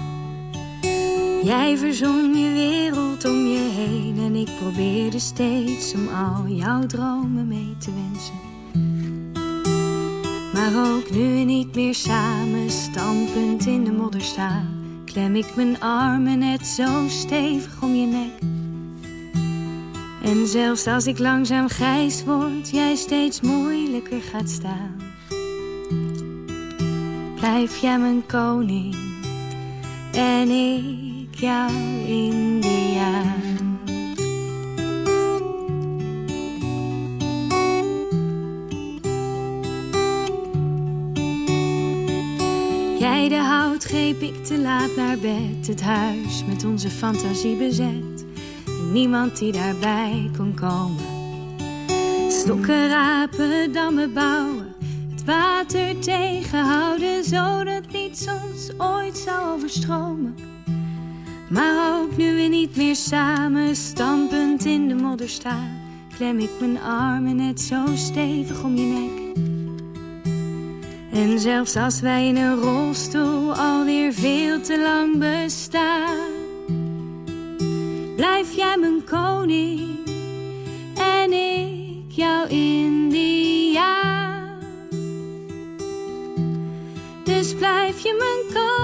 Speaker 11: Jij verzon je wereld om je heen. En ik probeerde steeds om al jouw dromen mee te wensen. Maar ook nu niet meer samen, stampend in de modder staan. Klem ik mijn armen net zo stevig om je nek. En zelfs als ik langzaam grijs word, jij steeds moeilijker gaat staan. Blijf jij mijn koning en ik jouw indiaan. Jij de houtgreep, ik te laat naar bed. Het huis met onze fantasie bezet niemand die daarbij kon komen. Stokken rapen, dammen bouwen, het water tegenhouden, zodat niets ons ooit zou overstromen. Maar ook nu we niet meer samen, stampend in de modder staan, klem ik mijn armen net zo stevig om je nek. En zelfs als wij in een rolstoel alweer veel te lang bestaan blijf jij mijn koning en ik jouw indiaan. Dus blijf je mijn koning.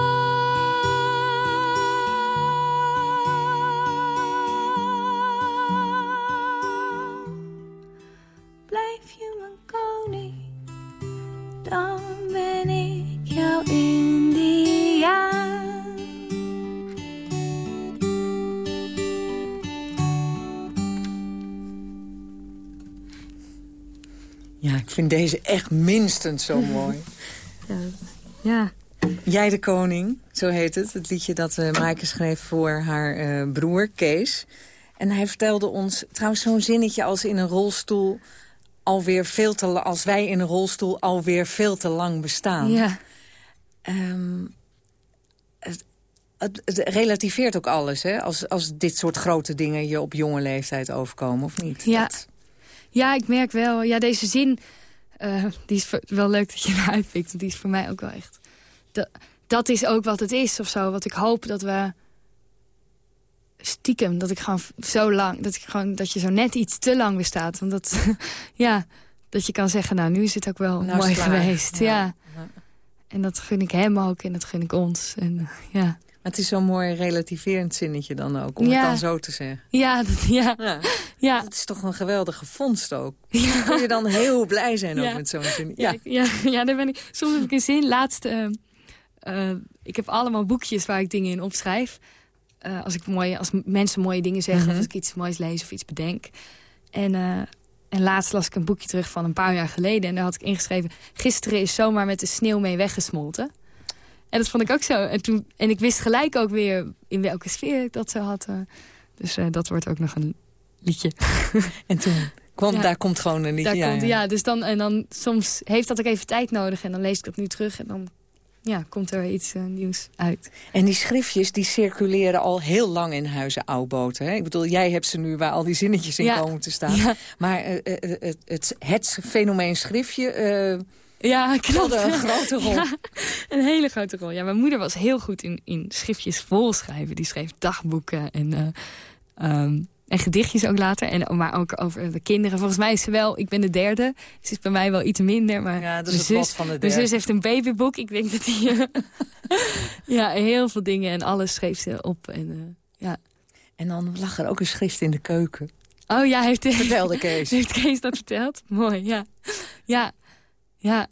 Speaker 11: Blijf je mijn koning, dan ben ik jouw indiaan.
Speaker 9: Ik vind deze echt minstens zo mooi.
Speaker 10: Ja. ja.
Speaker 9: Jij de koning, zo heet het. Het liedje dat uh, Maaike schreef voor haar uh, broer Kees. En hij vertelde ons trouwens zo'n zinnetje als in een rolstoel... alweer veel te als wij in een rolstoel alweer veel te lang bestaan.
Speaker 10: Ja.
Speaker 9: Um, het, het, het, relativeert ook alles, hè? Als, als dit soort grote dingen je op jonge leeftijd overkomen, of niet?
Speaker 10: Ja.
Speaker 9: Dat...
Speaker 10: Ja, ik merk wel. Ja, deze zin, uh, die is wel leuk dat je hem uitpikt. Want die is voor mij ook wel echt... Dat, dat is ook wat het is of zo. Wat ik hoop dat we... stiekem, dat ik gewoon zo lang... Dat, ik gewoon, dat je zo net iets te lang bestaat. Want dat, ja, dat je kan zeggen, nou, nu is het ook wel
Speaker 9: Nou
Speaker 10: mooi
Speaker 9: klaar.
Speaker 10: geweest.
Speaker 9: Ja.
Speaker 10: Ja. En dat gun ik hem ook en dat gun ik ons. En, eh, ja.
Speaker 9: Het is zo'n mooi relativerend zinnetje dan ook, om
Speaker 10: Ja.
Speaker 9: het dan zo te zeggen.
Speaker 10: Ja, dat, ja.
Speaker 9: Ja.
Speaker 10: ja.
Speaker 9: Het is toch een geweldige vondst ook. Kun je dan heel blij zijn ook met zo'n zin.
Speaker 10: Ja, ja, ja, daar ben ik. Soms heb ik een zin. Laatst, eh, eh, ik heb allemaal boekjes waar ik dingen in opschrijf. Eh, als, ik mooie, als mensen mooie dingen zeggen,
Speaker 9: Mhm.
Speaker 10: of als ik iets moois lees of iets bedenk. En, en laatst las ik een boekje terug van een paar jaar geleden. En daar had ik ingeschreven... Gisteren is zomaar met de sneeuw mee weggesmolten. En dat vond ik ook zo. En, toen, en ik wist gelijk ook weer in welke sfeer ik dat zo had. eh. dus eh, dat wordt ook nog een liedje.
Speaker 9: En toen kwam,
Speaker 10: Ja.
Speaker 9: daar komt gewoon een liedje.
Speaker 10: Daar
Speaker 9: ja,
Speaker 10: komt,
Speaker 9: ja.
Speaker 10: ja, dus dan, en dan soms heeft dat ook even tijd nodig. En dan lees ik dat nu terug. En dan ja, komt er iets eh, nieuws uit.
Speaker 9: En die schriftjes die circuleren al heel lang in huizen Oudboten. Hè? Ik bedoel, jij hebt ze nu waar al die zinnetjes in
Speaker 10: Ja.
Speaker 9: komen te staan.
Speaker 10: Ja.
Speaker 9: Maar het, het, het fenomeen schriftje
Speaker 10: Ja, klopt.
Speaker 9: een grote rol.
Speaker 10: Ja, een hele grote rol. Ja, mijn moeder was heel goed in, in schriftjes volschrijven. Die schreef dagboeken en, eh, ehm, en gedichtjes ook later. En, maar ook over de kinderen. Volgens mij is ze wel, ik ben de derde. Ze is bij mij wel iets minder. Maar
Speaker 9: Ja, dat is
Speaker 10: mijn zus,
Speaker 9: van de
Speaker 10: Mijn zus heeft een babyboek. Ik denk dat die... eh, ja, heel veel dingen en alles schreef ze op. En, eh, ja.
Speaker 9: En dan lag er ook een schrift in de keuken.
Speaker 10: Oh ja, heeft,
Speaker 9: Vertelde Kees.
Speaker 10: heeft Kees dat verteld? Mooi, ja. Ja, ja.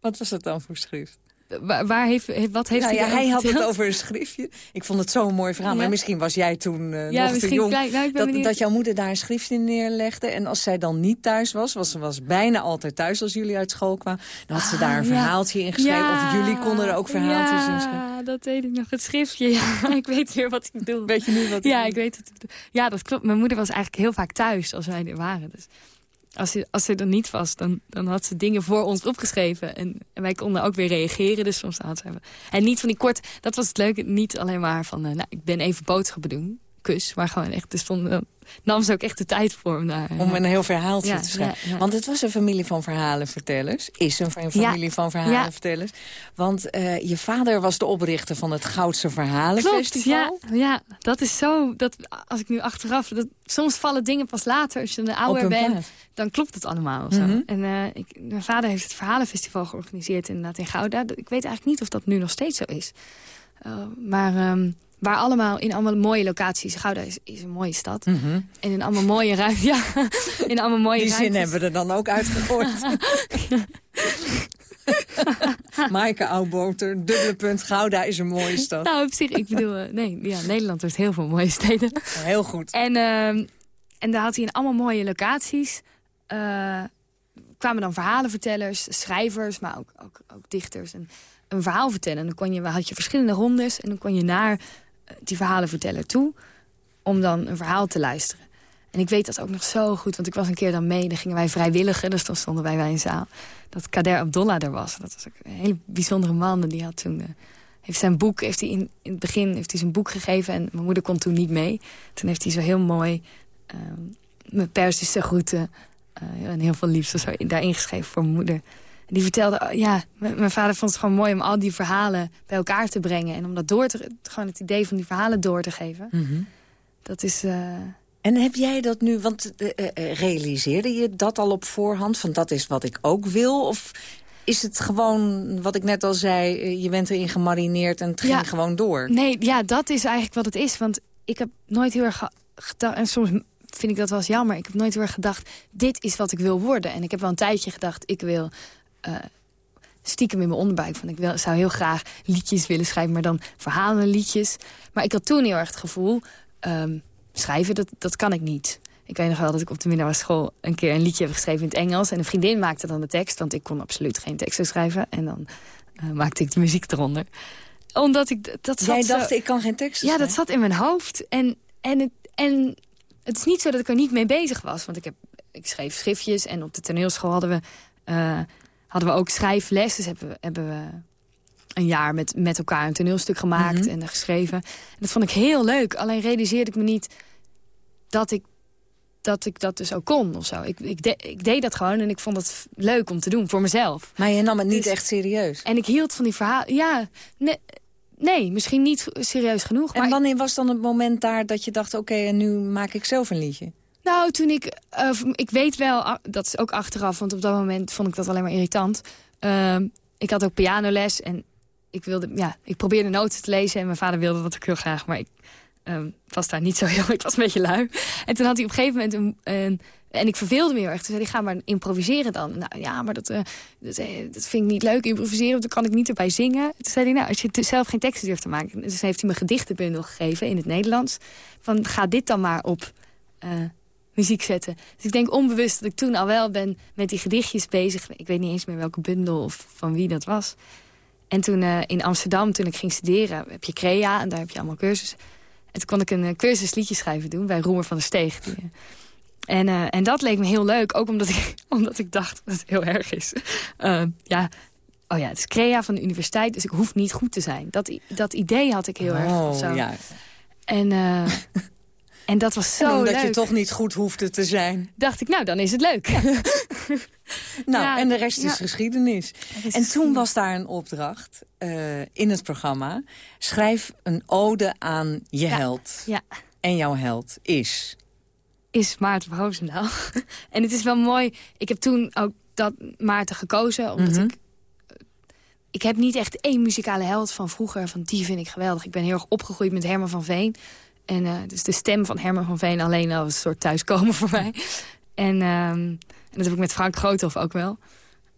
Speaker 9: Wat was dat dan voor schrift?
Speaker 10: Waar, waar heeft, wat heeft
Speaker 9: Nou
Speaker 10: hij
Speaker 9: ja, hij had het over een schriftje. Ik vond het zo'n mooi verhaal.
Speaker 10: Ja.
Speaker 9: Maar misschien was jij toen eh,
Speaker 10: Ja,
Speaker 9: nog te jong.
Speaker 10: klein. Nou,
Speaker 9: dat, dat jouw moeder daar een schriftje neerlegde. En als zij dan niet thuis was, was ze was bijna altijd thuis als jullie uit school kwamen. Dan had ze daar een
Speaker 10: Ah,
Speaker 9: verhaaltje in geschreven. Of jullie konden er ook verhaaltjes in schrijven.
Speaker 10: Ja, dat weet ik nog. Het schriftje, ja. ik weet weer wat ik bedoel.
Speaker 9: Weet je nu wat ik
Speaker 10: Ja, ik weet het. Ja, dat klopt. Mijn moeder was eigenlijk heel vaak thuis als wij er waren. Dus als ze, als ze er niet was, dan, dan had ze dingen voor ons opgeschreven. En, en wij konden ook weer reageren. Dus soms had ze... En niet van die kort... Dat was het leuke. Niet alleen maar van... eh, nou, ik ben even boodschappen doen. Kus. Maar gewoon echt... Dus vond, eh, nam ze ook echt de tijd voor om daar...
Speaker 9: Om een heel verhaaltje
Speaker 10: Ja,
Speaker 9: te schrijven.
Speaker 10: ja, ja.
Speaker 9: Want het was een familie van verhalenvertellers. Is een familie van verhalenvertellers. Want eh, je vader was de oprichter van het Goudse
Speaker 10: Klopt,
Speaker 9: Verhalenfestival.
Speaker 10: ja, ja, dat is zo. Dat, als ik nu achteraf. Dat, soms vallen dingen pas later. Als je een ouder bent, dan klopt het allemaal. Zo.
Speaker 9: Mhm.
Speaker 10: En eh, ik, mijn vader heeft het Verhalenfestival georganiseerd inderdaad in Gouda. Ik weet eigenlijk niet of dat nu nog steeds zo is. Uh, maar ehm, waar allemaal in allemaal mooie locaties. Gouda is, is een mooie stad.
Speaker 9: Mhm.
Speaker 10: En in allemaal mooie ruimtes. Ja, in allemaal mooie
Speaker 9: Die zin
Speaker 10: ruimtes.
Speaker 9: hebben we er dan ook uitgegooid. Maaike Oudboter, dubbele punt, Gouda is een mooie stad.
Speaker 10: Nou, op zich, ik bedoel, eh, nee, ja, Nederland heeft heel veel mooie steden.
Speaker 9: Heel goed.
Speaker 10: En, ehm, en daar had hij in allemaal mooie locaties. eh, kwamen dan verhalenvertellers, schrijvers, maar ook, ook, ook dichters. En een verhaal vertellen. En dan kon je, had je verschillende rondes. En dan kon je naar eh, die verhalenverteller toe. Om dan een verhaal te luisteren. En ik weet dat ook nog zo goed. Want ik was een keer dan mee. Dan gingen wij vrijwilligen. Dus dan stonden wij bij een zaal. Dat Kader Abdollah er was. Dat was ook een hele bijzondere man. En die had toen... eh, heeft zijn boek, heeft hij in, het begin heeft hij zijn boek gegeven. En mijn moeder kon toen niet mee. Toen heeft hij zo heel mooi... Uh, met Persische groeten... Uh, en heel veel liefde zo daarin geschreven voor mijn moeder. Die vertelde, oh, ja, mijn vader vond het gewoon mooi om al die verhalen bij elkaar te brengen. En om dat door te, gewoon het idee van die verhalen door te geven.
Speaker 9: Mm -hmm.
Speaker 10: Dat is... Uh...
Speaker 9: En heb jij dat nu, want uh, realiseerde je dat al op voorhand? Van dat is wat ik ook wil? Of is het gewoon, wat ik net al zei, je bent erin gemarineerd en het ja, ging gewoon door?
Speaker 10: Nee, ja, dat is eigenlijk wat het is. Want ik heb nooit heel erg gedacht, en soms vind ik dat wel eens jammer. Ik heb nooit heel erg gedacht, dit is wat ik wil worden. En ik heb wel een tijdje gedacht, ik wil uh, stiekem in mijn onderbuik. Van ik wil, zou heel graag liedjes willen schrijven, maar dan verhalenliedjes. Maar ik had toen heel erg het gevoel, um, schrijven, dat, dat kan ik niet. Ik weet nog wel dat ik op de middelbare school een keer een liedje heb geschreven in het Engels. En een vriendin maakte dan de tekst, want ik kon absoluut geen teksten schrijven. En dan uh, maakte ik de muziek eronder. Omdat ik dat
Speaker 9: Jij
Speaker 10: zat
Speaker 9: dacht,
Speaker 10: zo,
Speaker 9: ik kan geen teksten
Speaker 10: Ja,
Speaker 9: schrijven?
Speaker 10: dat zat in mijn hoofd. En, en, het, en het is niet zo dat ik er niet mee bezig was. Want ik, heb, ik schreef schriftjes en op de toneelschool hadden we, uh, hadden we ook schrijfles. Dus hebben we, hebben we een jaar met, met elkaar een toneelstuk gemaakt
Speaker 9: Mhm.
Speaker 10: mm -hmm. en geschreven. En dat vond ik heel leuk. Alleen realiseerde ik me niet dat ik dat ik dat dus ook kon of zo. Ik, ik, de, ik deed dat gewoon en ik vond het leuk om te doen voor mezelf.
Speaker 9: Maar je nam het niet dus, echt serieus?
Speaker 10: En ik hield van die verhalen. Ja, nee, Nee, misschien niet serieus genoeg.
Speaker 9: En
Speaker 10: maar
Speaker 9: wanneer was dan het moment daar dat je dacht... oké, en nu maak ik zelf een liedje?
Speaker 10: Nou, toen ik... eh, ik weet wel, dat is ook achteraf, want op dat moment vond ik dat alleen maar irritant. Ehm, ik had ook pianoles en ik, wilde, ja, ik probeerde noten te lezen... en mijn vader wilde dat ook heel graag, maar ik ehm, was daar niet zo heel... Ik was een beetje lui. En toen had hij op een gegeven moment een... en ik verveelde me heel erg. Toen zei hij, ga maar improviseren dan. Nou ja, maar dat, eh, dat, eh, dat vind ik niet leuk, improviseren. Want dan kan ik niet erbij zingen. Toen zei hij, nou, als je zelf geen teksten durft te maken... Dus heeft hij me gedichtenbundel gegeven in het Nederlands. Van, ga dit dan maar op muziek zetten. Dus ik denk onbewust dat ik toen al wel ben met die gedichtjes bezig. Ik weet niet eens meer welke bundel of van wie dat was. En toen eh, in Amsterdam, toen ik ging studeren, heb je Crea. En daar heb je allemaal cursussen. En toen kon ik een eh, cursus liedjes schrijven doen bij Roemer van der Steeg. Die, eh, en, en dat leek me heel leuk, ook omdat ik, omdat ik dacht dat het heel erg is. Ja, oh ja, het is Crea van de universiteit, dus ik hoef niet goed te zijn. Dat, dat idee had ik heel erg.
Speaker 9: Oh,
Speaker 10: zo.
Speaker 9: ja.
Speaker 10: En, en dat was zo
Speaker 9: En omdat
Speaker 10: leuk.
Speaker 9: je toch niet goed hoefde te zijn.
Speaker 10: Dacht ik, nou, dan is het leuk.
Speaker 9: Nou,
Speaker 10: Ja,
Speaker 9: en de rest is geschiedenis. En toen was daar een opdracht eh, in het programma. Schrijf een ode aan je held.
Speaker 10: Ja.
Speaker 9: En jouw held is...
Speaker 10: is Maarten van Roosendaal. en het is wel mooi. Ik heb toen ook dat Maarten gekozen. Omdat
Speaker 9: Mhm.
Speaker 10: ik... Ik heb niet echt één muzikale held van vroeger. Van die vind ik geweldig. Ik ben heel erg opgegroeid met Herman van Veen. En eh, dus de stem van Herman van Veen alleen al was een soort thuiskomen voor mij. En, ehm, en dat heb ik met Frank Groothoff ook wel.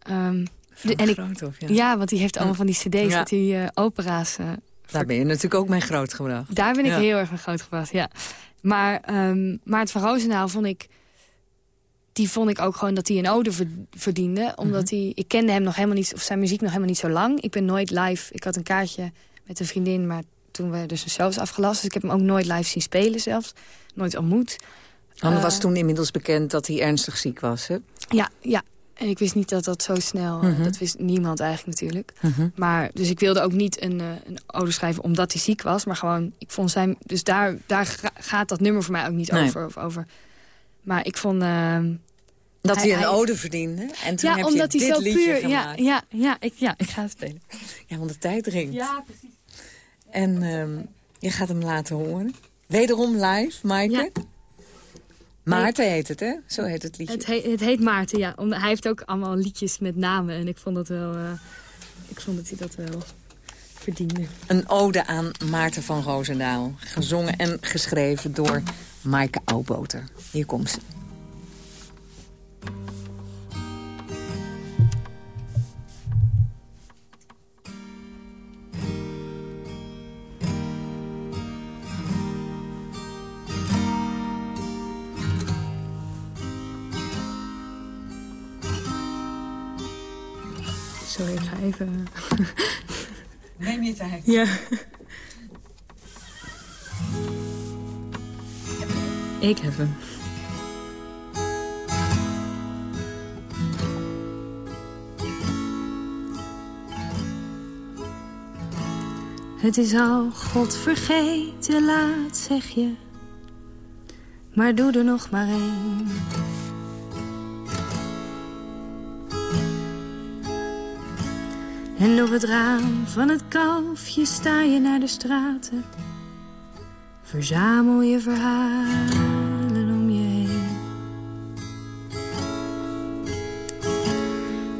Speaker 10: Ehm,
Speaker 9: Frank
Speaker 10: en ik,
Speaker 9: Groothoff, ja.
Speaker 10: ja. want die heeft allemaal van die cd's
Speaker 9: Ja.
Speaker 10: dat hij eh, opera's... eh,
Speaker 9: Daar ben je natuurlijk ook mee grootgebracht.
Speaker 10: daar ben ik
Speaker 9: Ja.
Speaker 10: heel erg van grootgebracht, ja. Maar ehm Maarten van Roosendaal vond ik... Die vond ik ook gewoon dat hij een ode ver- verdiende. Omdat
Speaker 9: Mhm.
Speaker 10: hij... Ik kende hem nog helemaal niet... Of zijn muziek nog helemaal niet zo lang. Ik ben nooit live... Ik had een kaartje met een vriendin... Maar toen we dus een show was afgelast. Dus ik heb hem ook nooit live zien spelen zelfs. Nooit ontmoet.
Speaker 9: Anne
Speaker 10: Eh,
Speaker 9: was toen inmiddels bekend dat hij ernstig ziek was, hè?
Speaker 10: Ja, ja. En ik wist niet dat dat zo snel... eh,
Speaker 9: Mhm.
Speaker 10: Dat wist niemand eigenlijk natuurlijk.
Speaker 9: Mhm.
Speaker 10: Maar, dus ik wilde ook niet een, eh, een ode schrijven omdat hij ziek was. Maar gewoon, ik vond zijn... Dus daar, daar ga- gaat dat nummer voor mij ook niet
Speaker 9: Nee.
Speaker 10: over, of over. Maar ik vond... ehm,
Speaker 9: Dat hij,
Speaker 10: hij-
Speaker 9: een ode verdiende. En toen
Speaker 10: ja,
Speaker 9: heb
Speaker 10: omdat
Speaker 9: je
Speaker 10: hij
Speaker 9: dit
Speaker 10: zo
Speaker 9: liedje
Speaker 10: puur... Ja,
Speaker 9: gemaakt.
Speaker 10: ja, ja, ik, ja, ik ga het spelen.
Speaker 9: Ja, want de tijd dringt.
Speaker 10: Ja, precies.
Speaker 9: En ehm, je gaat hem laten horen. Wederom live, Maaike. Maarten heet het, hè? Zo heet het liedje.
Speaker 10: Het, he- het heet Maarten, ja. Omdat hij heeft ook allemaal liedjes met namen. En ik vond dat wel... eh, ik vond dat hij dat wel verdiende.
Speaker 9: Een ode aan Maarten van Roosendaal. Gezongen en geschreven door Maaike Oudboter. Hier komt ze.
Speaker 10: Even...
Speaker 9: Neem je tijd.
Speaker 10: Ja. Ik heb hem. Het is al God vergeten laat, zeg je. Maar doe er nog maar één. En op het raam van het kalfje sta je naar de straten. Verzamel je verhalen om je heen.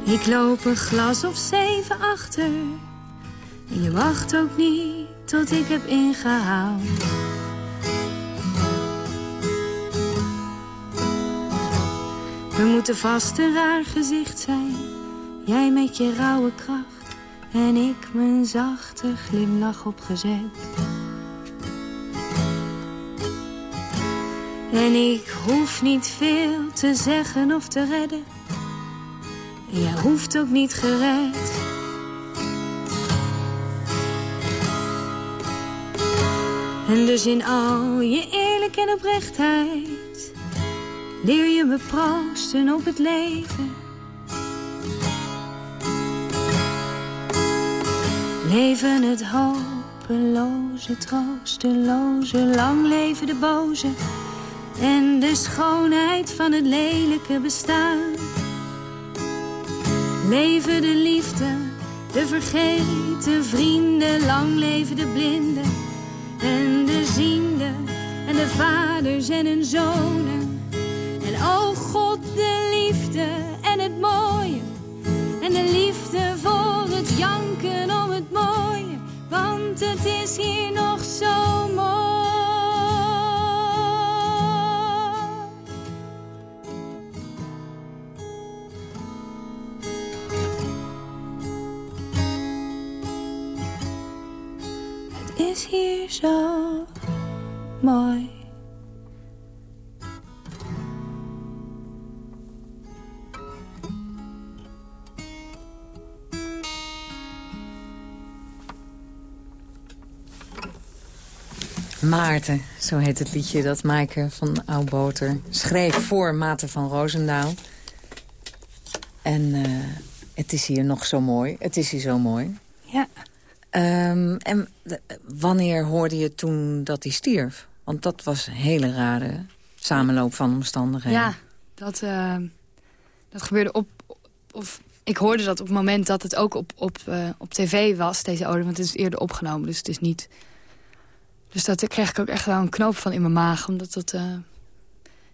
Speaker 10: Ik loop een glas of zeven achter. En je wacht ook niet tot ik heb ingehaald. We moeten vast een raar gezicht zijn. Jij met je rauwe kracht en ik mijn zachte glimlach opgezet. En ik hoef niet veel te zeggen of te redden. En jij hoeft ook niet gered. En dus in al je eerlijk en oprechtheid leer je me proosten op het leven. Leven het hopeloze, troosteloze, lang leven de boze. En de schoonheid van het lelijke bestaan. Leven de liefde,
Speaker 11: De vergeten vrienden, lang leven de blinden. En de zienden en de vaders en hun zonen. En oh God, de liefde Want het is hier nog zo mooi. Het is hier zo mooi.
Speaker 9: Maarten, zo heet het liedje dat Maaike van Oudboter schreef voor Maarten van Roosendaal. En eh, het is hier nog zo mooi. Het is hier zo mooi.
Speaker 10: Ja.
Speaker 9: Ehm, en de- wanneer hoorde je toen dat hij stierf? Want dat was een hele rare samenloop van omstandigheden.
Speaker 10: Ja, dat, eh, dat gebeurde op... Of, ik hoorde dat op het moment dat het ook op, op, eh, op tv was, deze ode. Want het is eerder opgenomen, dus het is niet... Dus dat kreeg ik ook echt wel een knoop van in mijn maag. Omdat dat... eh,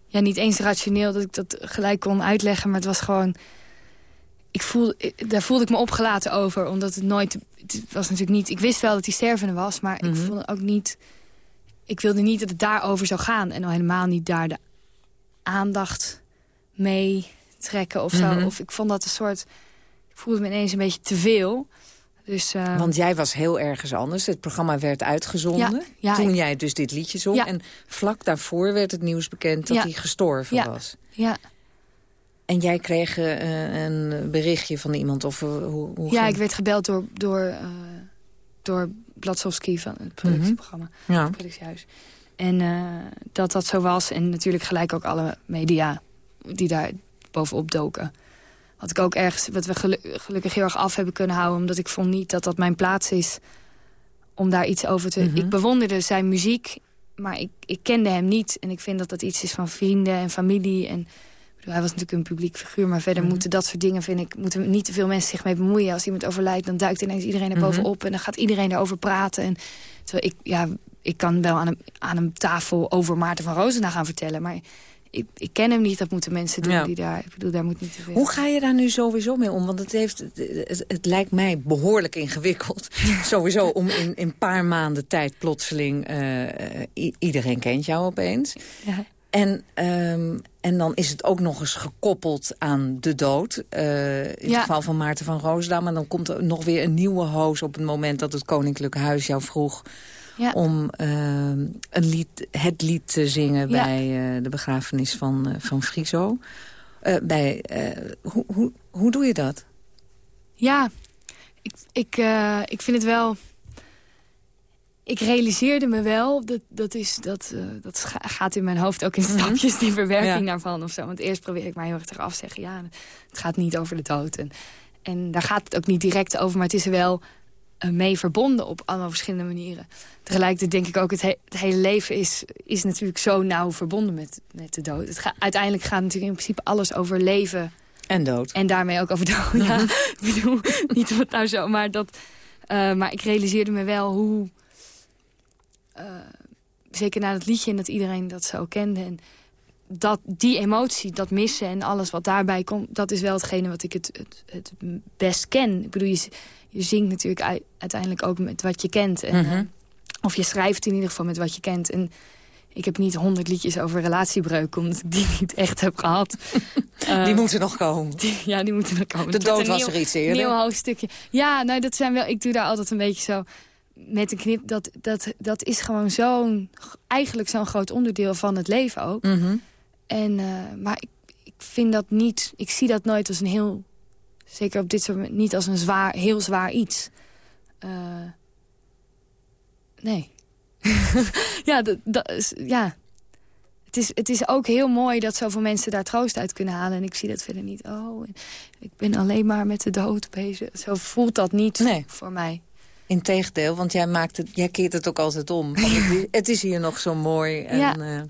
Speaker 10: ja, niet eens rationeel dat ik dat gelijk kon uitleggen. Maar het was gewoon... Ik voelde, ik- daar voelde ik me opgelaten over. Omdat het nooit... Het was natuurlijk niet... Ik wist wel dat hij stervende was. Maar ik voelde ook niet... Ik wilde niet dat het daarover zou gaan. En al helemaal niet daar de aandacht mee trekken of zo.
Speaker 9: Mhm.
Speaker 10: Of ik vond dat een soort... Ik voelde me ineens een beetje te veel. Dus, eh,
Speaker 9: Want jij was heel ergens anders. Het programma werd uitgezonden.
Speaker 10: Ja, ja,
Speaker 9: toen
Speaker 10: ik-
Speaker 9: jij dus dit liedje zong.
Speaker 10: Ja.
Speaker 9: En vlak daarvoor werd het nieuws bekend dat hij gestorven was.
Speaker 10: Ja,
Speaker 9: En jij kreeg eh, een berichtje van iemand? Of, eh, hoe, hoe
Speaker 10: ja
Speaker 9: ging-
Speaker 10: ik werd gebeld door, door, door van het productieprogramma.
Speaker 9: Mhm. Ja.
Speaker 10: Het productiehuis. En dat dat zo was. En natuurlijk gelijk ook alle media die daar bovenop doken. Wat ik ook ergens, wat we gelu- gelukkig heel erg af hebben kunnen houden. Omdat ik vond niet dat dat mijn plaats is om daar iets over te...
Speaker 9: Mhm.
Speaker 10: Ik bewonderde zijn muziek, maar ik, ik kende hem niet. En ik vind dat dat iets is van vrienden en familie. En, bedoel, hij was natuurlijk een publiek figuur, maar verder
Speaker 9: Mhm.
Speaker 10: moeten dat soort dingen, vind ik... moeten niet te veel mensen zich mee bemoeien. Als iemand overlijdt, dan duikt ineens iedereen er
Speaker 9: Mhm.
Speaker 10: en dan gaat iedereen erover praten. En, terwijl ik, ja, ik kan wel aan een, aan een tafel over Maarten van Roosendaal gaan vertellen... maar ik, ik ken hem niet, dat moeten mensen doen
Speaker 9: Ja.
Speaker 10: die daar... Ik bedoel, daar moet niet te veel...
Speaker 9: Hoe ga je daar nu sowieso mee om? Want het, heeft, het, lijkt mij behoorlijk ingewikkeld. sowieso om in in een paar maanden tijd plotseling... eh, iedereen kent jou opeens.
Speaker 10: Ja.
Speaker 9: En, ehm, en dan is het ook nog eens gekoppeld aan de dood. eh, in
Speaker 10: Ja.
Speaker 9: het geval van Maarten van Roosdaal. Maar dan komt er nog weer een nieuwe hoos op het moment dat het Koninklijk Huis jou vroeg...
Speaker 10: Ja.
Speaker 9: om ehm, een lied, het lied te zingen
Speaker 10: Ja.
Speaker 9: bij eh, de begrafenis van, eh, van Friso. Eh, bij, hoe, hoe, hoe doe je dat?
Speaker 10: Ja, ik, ik, ik vind het wel... Ik realiseerde me wel, dat, dat, is, dat, dat gaat in mijn hoofd ook in stapjes, die verwerking
Speaker 9: Ja.
Speaker 10: daarvan of zo. Want eerst probeer ik mij heel erg eraf te zeggen, ja, het gaat niet over de dood. En, en daar gaat het ook niet direct over, maar het is er wel mee verbonden op allemaal verschillende manieren. Tegelijkertijd denk ik ook, het, he- het hele leven is, is natuurlijk zo nauw verbonden met, met de dood. Het ga- uiteindelijk gaat natuurlijk in principe alles over leven...
Speaker 9: En dood.
Speaker 10: En daarmee ook over dood. Ja, ik bedoel, niet het nou zo, maar dat... eh, maar ik realiseerde me wel hoe... eh, zeker na het liedje en dat iedereen dat zo kende... En dat die emotie, dat missen en alles wat daarbij komt... dat is wel hetgene wat ik het, het, het best ken. Ik bedoel, je, je zingt natuurlijk ui- uiteindelijk ook met wat je kent. En,
Speaker 9: Mhm.
Speaker 10: eh, of je schrijft in ieder geval met wat je kent. En ik heb niet honderd liedjes over relatiebreuk... omdat ik die niet echt heb gehad. Eh,
Speaker 9: Die moeten nog komen.
Speaker 10: die- ja, die moeten nog komen.
Speaker 9: De dood
Speaker 10: een
Speaker 9: was
Speaker 10: nieuw-
Speaker 9: er iets eerder.
Speaker 10: Nieuw hoofdstukje. Ja, nou, dat zijn wel. Ik doe daar altijd een beetje zo met een knip. Dat, dat, dat is gewoon zo'n. Eigenlijk zo'n groot onderdeel van het leven ook.
Speaker 9: Mhm.
Speaker 10: En, eh, maar ik, ik vind dat niet. Ik zie dat nooit als een heel. Zeker op dit soort moment niet als een zwaar, heel zwaar iets. Eh, nee. ja, dat, dat is, ja. Het is, het is ook heel mooi dat zoveel mensen daar troost uit kunnen halen. En ik zie dat verder niet. Oh, ik ben alleen maar met de dood bezig. Zo voelt dat niet
Speaker 9: Nee.
Speaker 10: voor mij.
Speaker 9: Integendeel, want jij, maakt het, jij keert het ook altijd om. Van, het, is, het is hier nog zo mooi. En,
Speaker 10: Ja.
Speaker 9: eh,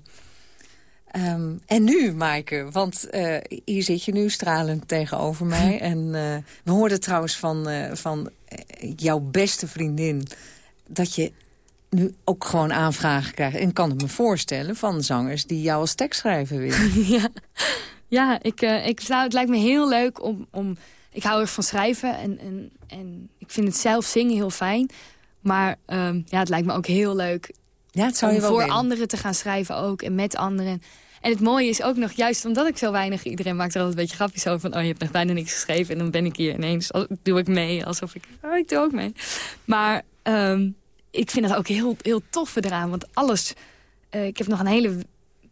Speaker 9: ehm, en nu, Maaike, want eh, hier zit je nu stralend tegenover mij. en eh, we hoorden trouwens van, eh, van jouw beste vriendin... dat je nu ook gewoon aanvragen krijgt. En kan ik me voorstellen van zangers die jou als tekstschrijver willen.
Speaker 10: ja, ja ik, ik zou, het lijkt me heel leuk om... om ik hou erg van schrijven en, en, en ik vind het zelf zingen heel fijn. Maar um, ja, het lijkt me ook heel leuk
Speaker 9: ja, het zou je
Speaker 10: om
Speaker 9: wel
Speaker 10: voor
Speaker 9: willen.
Speaker 10: anderen te gaan schrijven ook. En met anderen. En het mooie is ook nog, juist omdat ik zo weinig... Iedereen maakt er altijd een beetje grapjes over van... oh, je hebt nog bijna niks geschreven. En dan ben ik hier ineens, doe ik mee. Alsof ik, oh, ik doe ook mee. Maar ehm, ik vind het ook heel, heel tof eraan. Want alles... eh, ik heb nog een hele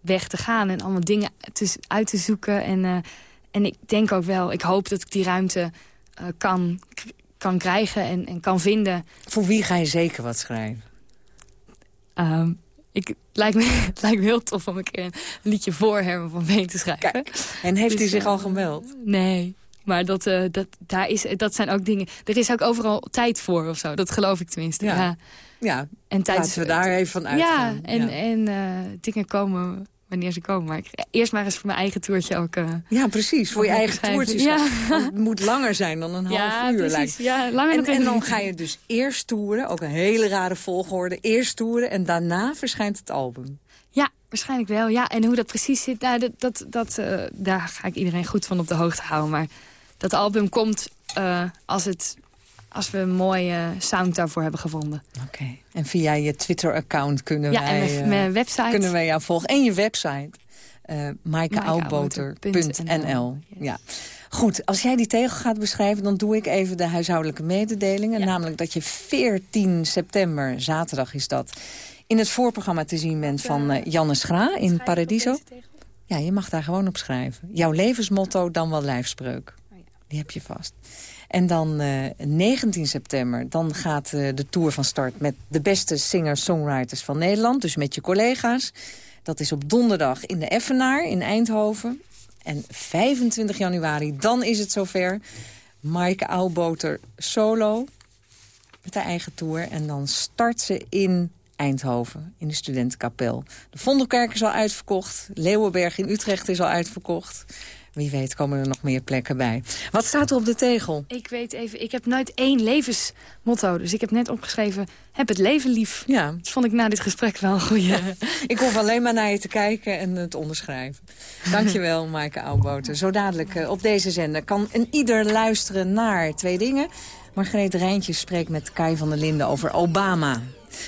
Speaker 10: weg te gaan. En allemaal dingen te, uit te zoeken. En, eh, en ik denk ook wel... Ik hoop dat ik die ruimte eh, kan, kan krijgen en, en kan vinden.
Speaker 9: Voor wie ga je zeker wat schrijven?
Speaker 10: Ehm, ik, het, lijkt me, het lijkt me heel tof om een keer een liedje voor Herman van Veen te schrijven.
Speaker 9: En heeft hij
Speaker 10: Dus,
Speaker 9: zich
Speaker 10: eh,
Speaker 9: al gemeld?
Speaker 10: Nee, maar dat, eh, dat, daar is, dat zijn ook dingen... Er is ook overal tijd voor of zo, dat geloof ik tenminste.
Speaker 9: Ja.
Speaker 10: Ja.
Speaker 9: Ja,
Speaker 10: en tijd
Speaker 9: laten we daar even van uitgaan.
Speaker 10: Ja, en,
Speaker 9: Ja.
Speaker 10: en eh, dingen komen wanneer ze komen. Maar ik, eerst maar eens voor mijn eigen toertje ook...
Speaker 9: Ja, precies. Voor je eigen toertjes.
Speaker 10: Ja.
Speaker 9: Het moet langer zijn dan een half uur.
Speaker 10: precies.
Speaker 9: lijkt.
Speaker 10: Ja, langer
Speaker 9: en,
Speaker 10: dan
Speaker 9: en dan ga je dus eerst toeren. Ook een hele rare volgorde. Eerst toeren en daarna verschijnt het album.
Speaker 10: Ja, waarschijnlijk wel. Ja, en hoe dat precies zit, nou, dat, dat, dat, eh, daar ga ik iedereen goed van op de hoogte houden. Maar dat album komt eh, als, het, als we een mooie sound daarvoor hebben gevonden.
Speaker 9: Oké. En via je Twitter-account kunnen
Speaker 10: Ja, en
Speaker 9: wij...
Speaker 10: mijn-
Speaker 9: eh,
Speaker 10: mijn website.
Speaker 9: Kunnen wij jou volgen. En je website. maaikeoudboter.nl Ja. Goed, als jij die tegel gaat beschrijven... dan doe ik even de huishoudelijke mededelingen. Namelijk dat je 14 september, zaterdag is dat... in het voorprogramma te zien bent van eh, Janne Schra in Paradiso. Ja, je mag daar gewoon op schrijven. Jouw levensmotto, dan wel lijfspreuk. Die heb je vast. En dan eh, 19 september, dan gaat eh, de tour van start... met de beste singer-songwriters van Nederland. Dus met je collega's. Dat is op donderdag in de Effenaar in Eindhoven. En 25 januari, dan is het zover. Maaike Auwboter solo met haar eigen tour. En dan start ze in Eindhoven, in de studentenkapel. De Vondelkerk is al uitverkocht. Leeuwenberg in Utrecht is al uitverkocht. Wie weet komen er nog meer plekken bij. Wat staat er op de tegel?
Speaker 10: Ik weet even, ik heb nooit één levensmotto. Dus ik heb net opgeschreven, heb het leven lief.
Speaker 9: Ja.
Speaker 10: Dat vond ik na dit gesprek wel een goede...
Speaker 9: Ik hoef alleen maar naar je te kijken en het onderschrijven. Dankjewel, Maaike Oudboter. Zo dadelijk eh, op deze zender kan een ieder luisteren naar twee dingen. Margreet Rijntjes spreekt met Kai van der Linden over Obama.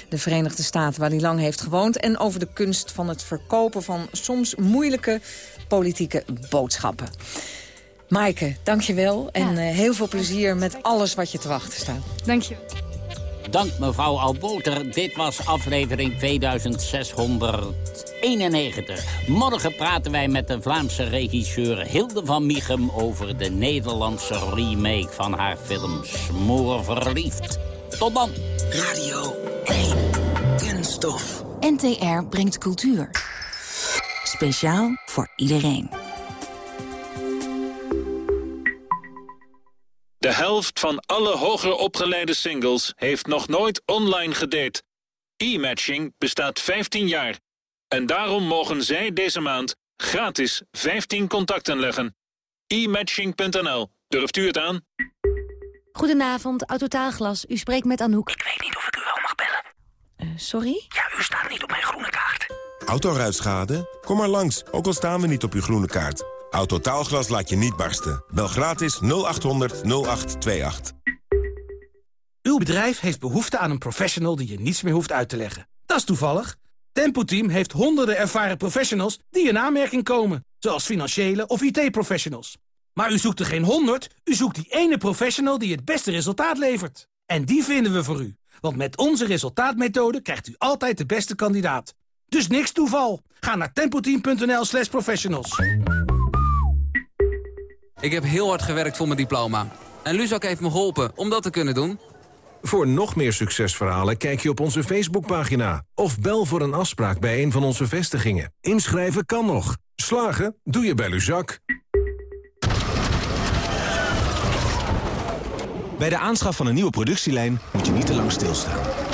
Speaker 9: De Verenigde Staten waar hij lang heeft gewoond. En over de kunst van het verkopen van soms moeilijke politieke boodschappen. Maaike, dankjewel. En eh, heel veel plezier met alles wat je te wachten staat.
Speaker 10: Dank je.
Speaker 8: Dank mevrouw Alboter. Dit was aflevering 2691. Morgen praten wij met de Vlaamse regisseur Hilde van Michem... over de Nederlandse remake van haar film Smoor Verliefd. Tot dan.
Speaker 13: Radio 1. Kunststof. NTR brengt cultuur. Speciaal voor iedereen.
Speaker 14: De helft van alle hoger opgeleide singles heeft nog nooit online gedate. E-matching bestaat 15 jaar. En daarom mogen zij deze maand gratis 15 contacten leggen. E-matching.nl. Durft u het aan?
Speaker 15: Goedenavond, Autotaalglas. U spreekt met Anouk. Ik weet niet of ik u wel mag bellen. sorry?
Speaker 16: Ja, u staat niet op mijn groene kaart. Autoruitschade? Kom maar langs, ook al staan we niet op uw groene kaart. Autotaalglas laat je niet barsten. Bel gratis 0800 0828.
Speaker 17: Uw bedrijf heeft behoefte aan een professional die je niets meer hoeft uit te leggen. Dat is toevallig. Tempo Team heeft honderden ervaren professionals die in aanmerking komen. Zoals financiële of IT-professionals. Maar u zoekt er geen honderd, u zoekt die ene professional die het beste resultaat levert. En die vinden we voor u. Want met onze resultaatmethode krijgt u altijd de beste kandidaat. Dus niks toeval. Ga naar tempoteam.nl slash professionals.
Speaker 18: Ik heb heel hard gewerkt voor mijn diploma. En Luzak heeft me geholpen om dat te kunnen doen.
Speaker 4: Voor nog meer succesverhalen kijk je op onze Facebookpagina... of bel voor een afspraak bij een van onze vestigingen. Inschrijven kan nog. Slagen? Doe je bij Luzak.
Speaker 19: Bij de aanschaf van een nieuwe productielijn moet je niet te lang stilstaan.